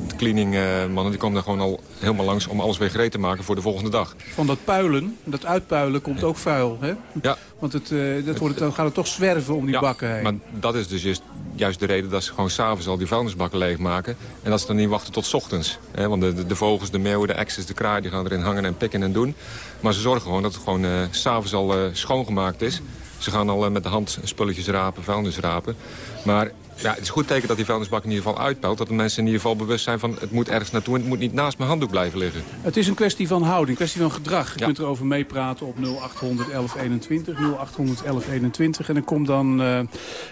de cleaning uh, mannen... die komen dan gewoon al helemaal langs om alles weer gereed te maken voor de volgende dag. Van dat puilen, dat uitpuilen, komt ook vuil, hè? Ja. Want het, uh, dat wordt, dan gaat het toch zwerven om die ja, bakken heen. maar dat is dus juist, juist de reden dat ze gewoon s'avonds al die vuilnisbakken leegmaken. En dat ze dan niet wachten tot 's ochtends. Hè? Want de, de, de, vogels, de meeuwen, de exes, de kraaien, die gaan erin hangen en pikken en doen. Maar ze zorgen gewoon dat het gewoon uh, s'avonds al uh, schoongemaakt is. Ze gaan al met de hand spulletjes rapen, vuilnis rapen. Maar ja, het is goed teken dat die vuilnisbak in ieder geval uitpelt. Dat de mensen in ieder geval bewust zijn van het moet ergens naartoe... en het moet niet naast mijn handdoek blijven liggen. Het is een kwestie van houding, een kwestie van gedrag. Je ja. kunt erover meepraten op 0800 1121, 0800 1121. En dan komt dan uh,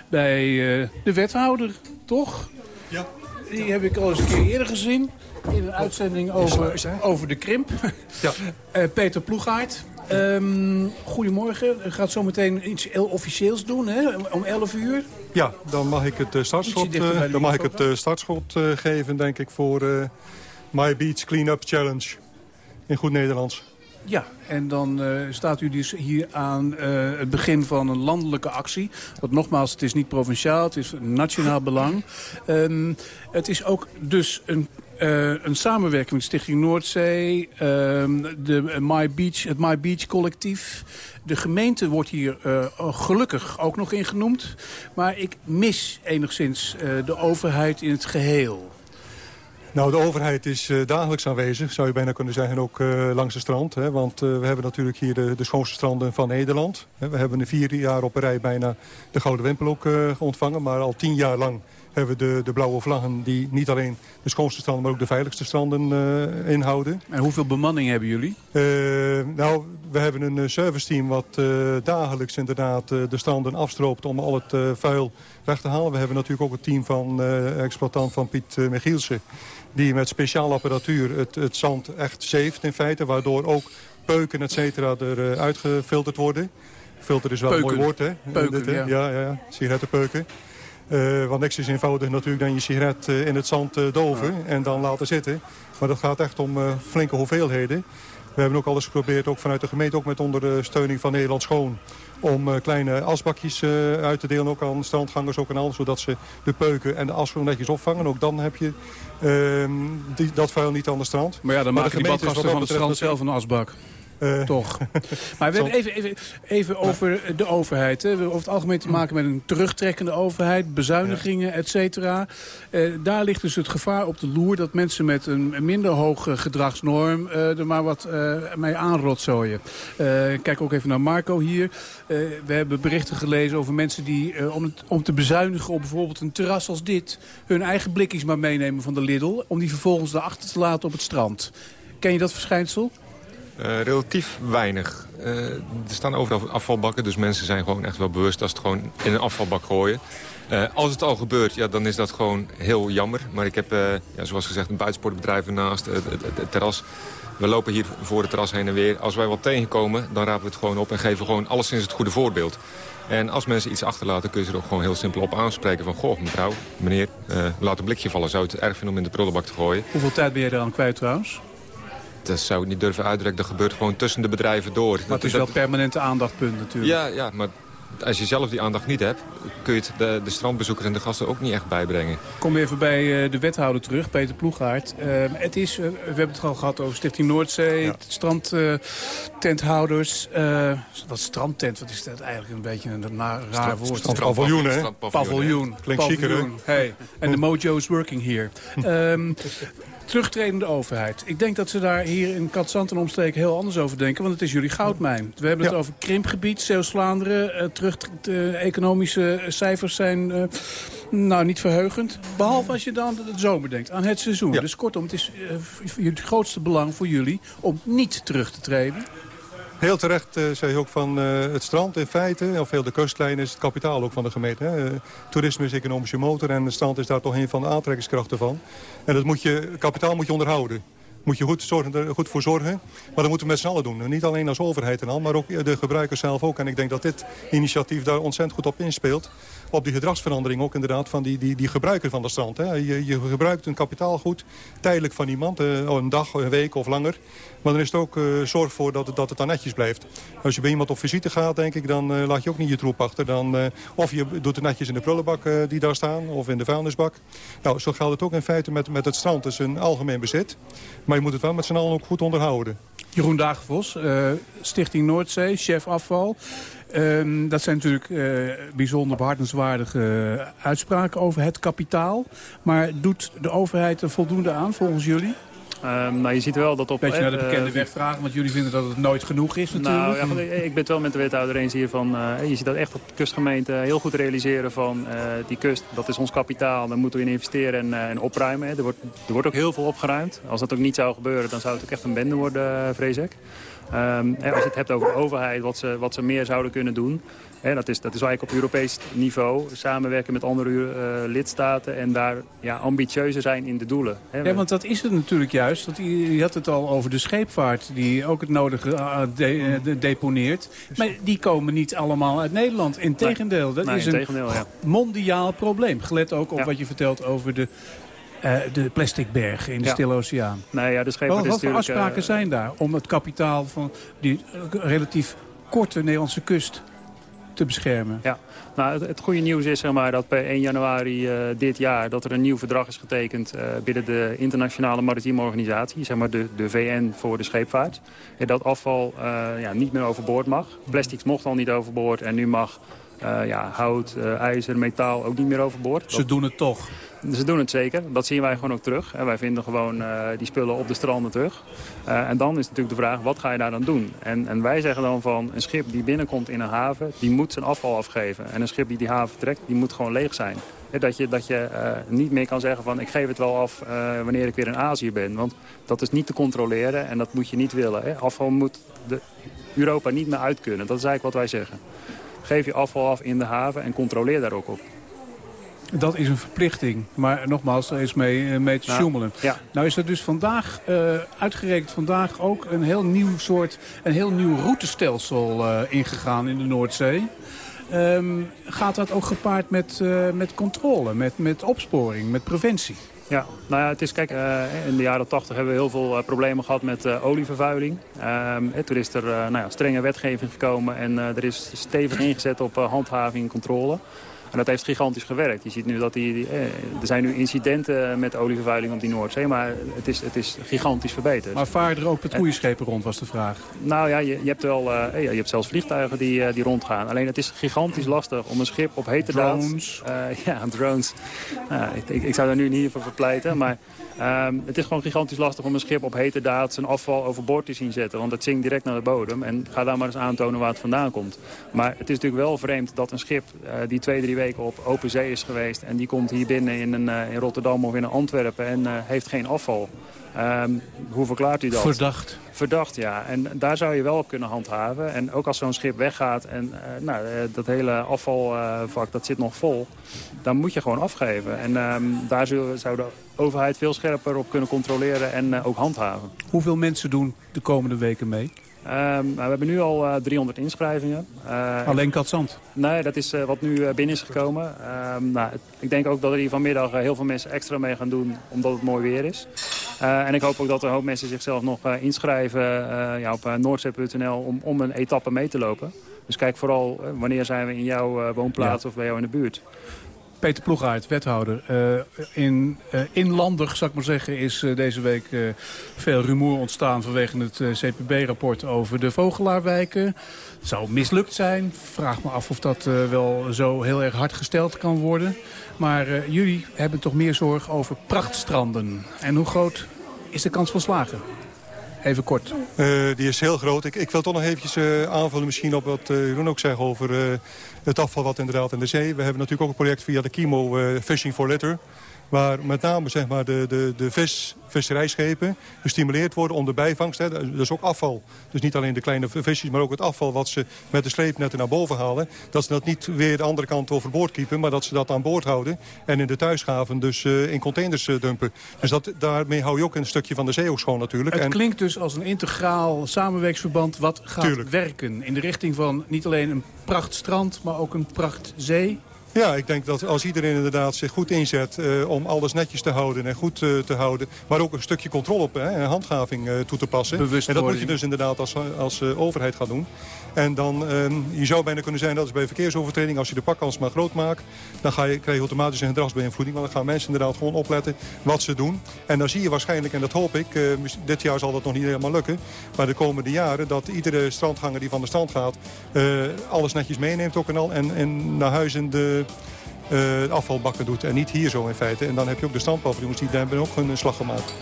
bij uh, de wethouder, toch? Ja. Die heb ik al eens een keer eerder gezien. In een uitzending over, over de krimp. Ja. uh, Peter Ploegaert. Um, goedemorgen. U gaat zo meteen iets heel officieels doen, hè? Om 11 uur. Ja, dan mag ik het uh, startschot, uh, dan mag ik het, uh, startschot geven, denk ik, voor My Beach Cleanup Challenge. in goed Nederlands. Ja, en dan staat u dus hier aan het begin van een landelijke actie. Want nogmaals, het is niet provinciaal, het is nationaal belang. Um, het is ook dus een uh, een samenwerking met Stichting Noordzee, uh, de My Beach, het My Beach collectief. De gemeente wordt hier uh, gelukkig ook nog in genoemd. Maar ik mis enigszins de overheid in het geheel. Nou, de overheid is dagelijks aanwezig, zou je bijna kunnen zeggen, ook langs het strand. Hè? Want we hebben natuurlijk hier de, schoonste stranden van Nederland. We hebben vier jaar op een rij bijna de Gouden Wimpel ook ontvangen. Maar al tien jaar lang hebben we de, de blauwe vlaggen die niet alleen de schoonste stranden, maar ook de veiligste stranden uh, inhouden. En hoeveel bemanning hebben jullie? Uh, nou, we hebben een serviceteam wat uh, dagelijks inderdaad de stranden afstroopt om al het vuil weg te halen. We hebben natuurlijk ook het team van exploitant van Piet Michielsen. Die met speciale apparatuur het, het zand echt zeeft in feite. Waardoor ook peuken et cetera eruit gefilterd worden. Filter is wel peuken. een mooi woord hè? Peuken, Dit, ja. ja, ja, ja. Sigarettenpeuken. Uh, want niks is eenvoudig natuurlijk dan je sigaret uh, in het zand uh, doven en dan laten zitten. Maar dat gaat echt om flinke hoeveelheden. We hebben ook alles geprobeerd, ook vanuit de gemeente, ook met ondersteuning van Nederland Schoon... om kleine asbakjes uit te delen, ook aan strandgangers ook en al, zodat ze de peuken en de as gewoon netjes opvangen. Ook dan heb je ehm, die, dat vuil niet aan de strand. Maar ja, dan maar maken die badgasten van het strand zelf een asbak. Uh, Toch. Maar we hebben even, even, even over de overheid. Hè. We hebben over het algemeen te maken met een terugtrekkende overheid. Bezuinigingen, et cetera. Uh, daar ligt dus het gevaar op de loer... dat mensen met een minder hoge gedragsnorm... Uh, er maar wat mee aanrotzooien. kijk ook even naar Marco hier. we hebben berichten gelezen over mensen die... om, het, om te bezuinigen op bijvoorbeeld een terras als dit... hun eigen blikjes maar meenemen van de Lidl... om die vervolgens daarachter te laten op het strand. Ken je dat verschijnsel? Uh, relatief weinig. Uh, er staan overal afvalbakken, dus mensen zijn gewoon echt wel bewust als het gewoon in een afvalbak gooien. Uh, als het al gebeurt, ja, dan is dat gewoon heel jammer. Maar ik heb, ja, zoals gezegd, een buitensportbedrijf naast het, het, het, terras. We lopen hier voor het terras heen en weer. Als wij wat tegenkomen, dan rapen we het gewoon op en geven gewoon alleszins het goede voorbeeld. En als mensen iets achterlaten, kun je ze er ook gewoon heel simpel op aanspreken. Van, goh, mevrouw, meneer, laat een blikje vallen. Zou het erg vinden om in de prullenbak te gooien? Hoeveel tijd ben je eraan kwijt trouwens? Dat zou ik niet durven uitdrukken. Dat gebeurt gewoon tussen de bedrijven door. Maar het is wel permanente aandachtpunt natuurlijk. Ja, ja, maar als je zelf die aandacht niet hebt... kun je het de, de strandbezoekers en de gasten ook niet echt bijbrengen. Kom even bij uh, de wethouder terug, Peter Ploegaard. Uh, het is, uh, we hebben het al gehad over Stichting Noordzee, ja. strandtenthouders. wat strandtent, wat is dat eigenlijk een beetje een na, raar Strand, woord? Strandpaviljoen, hè? Paviljoen. Klinkt chiquer, Hey. En de mojo is working here. um, terugtredende overheid. Ik denk dat ze daar hier in Katzand en omstreken heel anders over denken. Want het is jullie goudmijn. We hebben het ja. over krimpgebied, Zeeuws-Vlaanderen. Uh, terug, de economische cijfers zijn uh, nou niet verheugend. Behalve als je dan de zomer denkt, aan het seizoen. Ja. Dus kortom, het is het grootste belang voor jullie om niet terug te treden. Heel terecht uh, zei je ook van uh, het strand in feite, of heel de kustlijn is het kapitaal ook van de gemeente. Hè. Uh, toerisme is economische motor en het strand is daar toch een van de aantrekkingskrachten van. En dat moet je, kapitaal moet je onderhouden. Moet je goed, zorgen, er goed voor zorgen. Maar dat moeten we met z'n allen doen. Niet alleen als overheid en al, maar ook de gebruikers zelf ook. En ik denk dat dit initiatief daar ontzettend goed op inspeelt. Op die gedragsverandering ook inderdaad van die, die, die gebruiker van het strand. Hè. Je, je gebruikt een kapitaalgoed tijdelijk van iemand. Uh, een dag, een week of langer. Maar dan is het ook uh, zorg voor dat het, dat het dan netjes blijft. Als je bij iemand op visite gaat, denk ik, dan uh, laat je ook niet je troep achter. Dan, of je doet het netjes in de prullenbak die daar staan, of in de vuilnisbak. Nou, zo geldt het ook in feite met, met het strand. Het is een algemeen bezit. Maar je moet het wel met z'n allen ook goed onderhouden. Jeroen Dagenvos, Stichting Noordzee, chef afval. Um, dat zijn natuurlijk uh, bijzonder behartenswaardige uitspraken over het kapitaal. Maar doet de overheid er voldoende aan volgens jullie? Um, nou, je ziet wel dat op... Beetje naar de bekende uh, weg vragen, want jullie vinden dat het nooit genoeg is natuurlijk. Nou, ja, ik ben het wel met de wethouder eens hier van... Uh, je ziet dat echt op de kustgemeente heel goed realiseren van uh, die kust. Dat is ons kapitaal, daar moeten we in investeren en, en opruimen. Hè. Er, wordt, er wordt ook heel veel opgeruimd. Als dat ook niet zou gebeuren, dan zou het ook echt een bende worden, vrees ik. Um, als je het hebt over de overheid, wat ze, wat ze meer zouden kunnen doen... Hè, dat, is, dat is eigenlijk op Europees niveau. Samenwerken met andere uh, lidstaten en daar ja, ambitieuzer zijn in de doelen. Hè. Ja, want dat is het natuurlijk juist. Want je, had het al over de scheepvaart die ook het nodige uh, de, de, deponeert. Maar die komen niet allemaal uit Nederland. Integendeel, dat nee, is een ja. mondiaal probleem. Gelet ook op ja. wat je vertelt over de eh, de plastic berg in de Ja. Stille Oceaan. Nee, ja, de scheepvaart Wat, voor natuurlijk... afspraken eh, zijn daar om het kapitaal van die eh, relatief korte Nederlandse kust te beschermen? Ja, nou, het, het goede nieuws is zeg maar, dat per 1 januari eh, dit jaar... dat er een nieuw verdrag is getekend eh, binnen de internationale maritieme organisatie. Zeg maar de, de VN voor de scheepvaart. En dat afval eh, ja, niet meer overboord mag. Plastics mocht al niet overboord en nu mag eh, ja, hout, eh, ijzer, metaal ook niet meer overboord. Ze doen het toch. Ze doen het zeker. Dat zien wij gewoon ook terug. En wij vinden gewoon eh, die spullen op de stranden terug. Eh, en dan is natuurlijk de vraag, wat ga je daar dan doen? En, en wij zeggen dan van, een schip die binnenkomt in een haven... die moet zijn afval afgeven. En een schip die die haven vertrekt, die moet gewoon leeg zijn. Dat je, dat je eh, niet meer kan zeggen van, ik geef het wel af eh, wanneer ik weer in Azië ben. Want dat is niet te controleren en dat moet je niet willen. Hè. Afval moet de Europa niet meer uit kunnen. Dat is eigenlijk wat wij zeggen. Geef je afval af in de haven en controleer daar ook op. Dat is een verplichting. Maar nogmaals, er is mee, eh, mee te Nou, ja. Nou is er dus vandaag, eh, uitgerekend vandaag, ook een heel nieuw soort, een heel nieuw routestelsel eh, ingegaan in de Noordzee. Ehm, gaat dat ook gepaard met, met controle, met, met opsporing, met preventie? Ja, nou ja, het is, kijk, eh, in de jaren 80 hebben we heel veel eh, problemen gehad met eh, olievervuiling. Ehm, eh, toen is er nou ja, strenge wetgeving gekomen en er is stevig ingezet op handhaving en controle. En dat heeft gigantisch gewerkt. Je ziet nu dat die, die, eh, er zijn nu incidenten met olievervuiling op die Noordzee, maar het is, het is gigantisch verbeterd. Maar varen er ook patrouilleschepen rond, was de vraag. Nou ja, je, je hebt wel, eh, ja, je hebt zelfs vliegtuigen die, eh, die rondgaan. Alleen het is gigantisch lastig om een schip op hete daad- Drones. Eh, ja, drones. Nou, ik, ik, ik zou daar nu niet voor verpleiten. Maar ehm, het is gewoon gigantisch lastig om een schip op hete daad zijn afval overboord te zien zetten. Want het zinkt direct naar de bodem. En ga daar maar eens aantonen waar het vandaan komt. Maar het is natuurlijk wel vreemd dat een schip eh, die twee, drie weken op open zee is geweest. En die komt hier binnen in, een, eh, in Rotterdam of in Antwerpen en eh, heeft geen afval. Ehm, hoe verklaart u dat? Verdacht. Verdacht, ja. En daar zou je wel op kunnen handhaven. En ook als zo'n schip weggaat en eh, nou, eh, dat hele afvalvak dat zit nog vol... dan moet je gewoon afgeven. En ehm, daar zou, zou de overheid veel scherper op kunnen controleren en eh, ook handhaven. Hoeveel mensen doen de komende weken mee? Ehm, nou, we hebben nu al eh, 300 inschrijvingen. Eh, Alleen Katzand? Nee, dat is eh, wat nu eh, binnen is gekomen. Ehm, nou, ik denk ook dat er hier vanmiddag eh, heel veel mensen extra mee gaan doen, omdat het mooi weer is. Eh, en ik hoop ook dat er een hoop mensen zichzelf nog eh, inschrijven eh, ja, op uh, noordzee.nl om, om een etappe mee te lopen. Dus kijk vooral eh, wanneer zijn we in jouw eh, woonplaats of bij jou in de buurt. Peter Ploegaert, wethouder. Eh, in, eh, inlandig, zou ik maar zeggen, is eh, deze week veel rumoer ontstaan vanwege het CPB-rapport over de Vogelaarwijken. Het zou mislukt zijn. Vraag me af of dat wel zo heel erg hard gesteld kan worden. Maar jullie hebben toch meer zorg over prachtstranden. En hoe groot is de kans van slagen? Even kort. Eh, die is heel groot. Ik, ik wil toch nog eventjes eh, aanvullen misschien op wat eh Jeroen ook zegt over het afval wat inderdaad in de zee. We hebben natuurlijk ook een project via de Kimo Fishing for Litter. Waar met name zeg maar, de, de, de vis, visserijschepen gestimuleerd worden om de bijvangst. Hè, dus ook afval. Dus niet alleen de kleine visjes, maar ook het afval wat ze met de sleepnetten naar boven halen. Dat ze dat niet weer de andere kant overboord kiepen, maar dat ze dat aan boord houden. En in de thuishaven dus eh, in containers eh, dumpen. Dus dat, daarmee hou je ook een stukje van de zee ook schoon natuurlijk. Het En- klinkt dus als een integraal samenwerksverband wat gaat Tuurlijk. werken. In de richting van niet alleen een prachtstrand, maar ook een prachtzee. Ja, ik denk dat als iedereen inderdaad zich goed inzet eh, om alles netjes te houden en goed eh, te houden, maar ook een stukje controle op en handhaving eh, toe te passen. En dat moet je dus inderdaad als, als overheid gaan doen. En dan, ehm, je zou bijna kunnen zijn dat is bij verkeersovertreding, als je de pakkans maar groot maakt, dan ga je, krijg je automatisch een gedragsbeïnvloeding. Want dan gaan mensen inderdaad gewoon opletten wat ze doen. En dan zie je waarschijnlijk, en dat hoop ik, dit jaar zal dat nog niet helemaal lukken, maar de komende jaren, dat iedere strandganger die van de strand gaat, alles netjes meeneemt ook en al. En, en naar huis in de eh, afvalbakken doet. En niet hier zo in feite. En dan heb je ook de strandpaviljoens, die hebben ook hun slag gemaakt.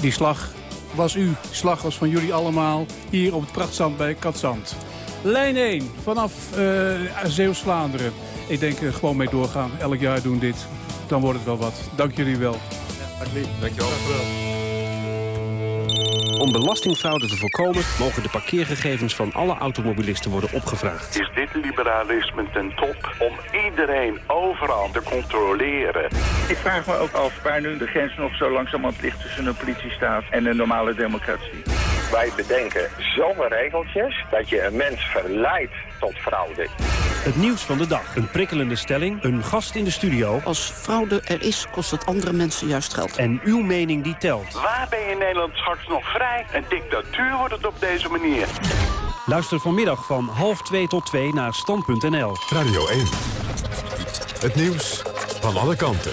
Die slag was u. Die slag was van jullie allemaal hier op het prachtzand bij Katzand. Lijn 1 vanaf eh Zeeuws-Vlaanderen. Ik denk eh, gewoon mee doorgaan. Elk jaar doen dit. Dan wordt het wel wat. Dank jullie wel. Dankjewel. Om belastingfraude te voorkomen mogen de parkeergegevens van alle automobilisten worden opgevraagd. Is dit liberalisme ten top om iedereen overal te controleren? Ik vraag me ook af waar nu de grens nog zo langzamerhand ligt tussen een politiestaat en een normale democratie. Wij bedenken zo'n regeltjes dat je een mens verleidt tot fraude. Het nieuws van de dag. Een prikkelende stelling. Een gast in de studio. Als fraude er is, kost het andere mensen juist geld. En uw mening die telt. Waar ben je in Nederland straks nog vrij? Een dictatuur wordt het op deze manier. Luister vanmiddag van half 2 tot 2 naar stand.nl. Radio 1. Het nieuws van alle kanten.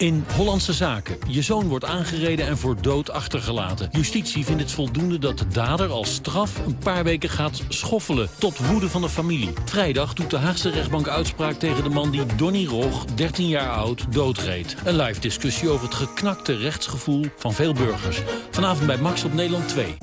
In Hollandse Zaken. Je zoon wordt aangereden en voor dood achtergelaten. Justitie vindt het voldoende dat de dader als straf een paar weken gaat schoffelen. Tot woede van de familie. Vrijdag doet de Haagse rechtbank uitspraak tegen de man die Donny Rog, 13 jaar oud, doodreed. Een live discussie over het geknakte rechtsgevoel van veel burgers. Vanavond bij Max op Nederland 2.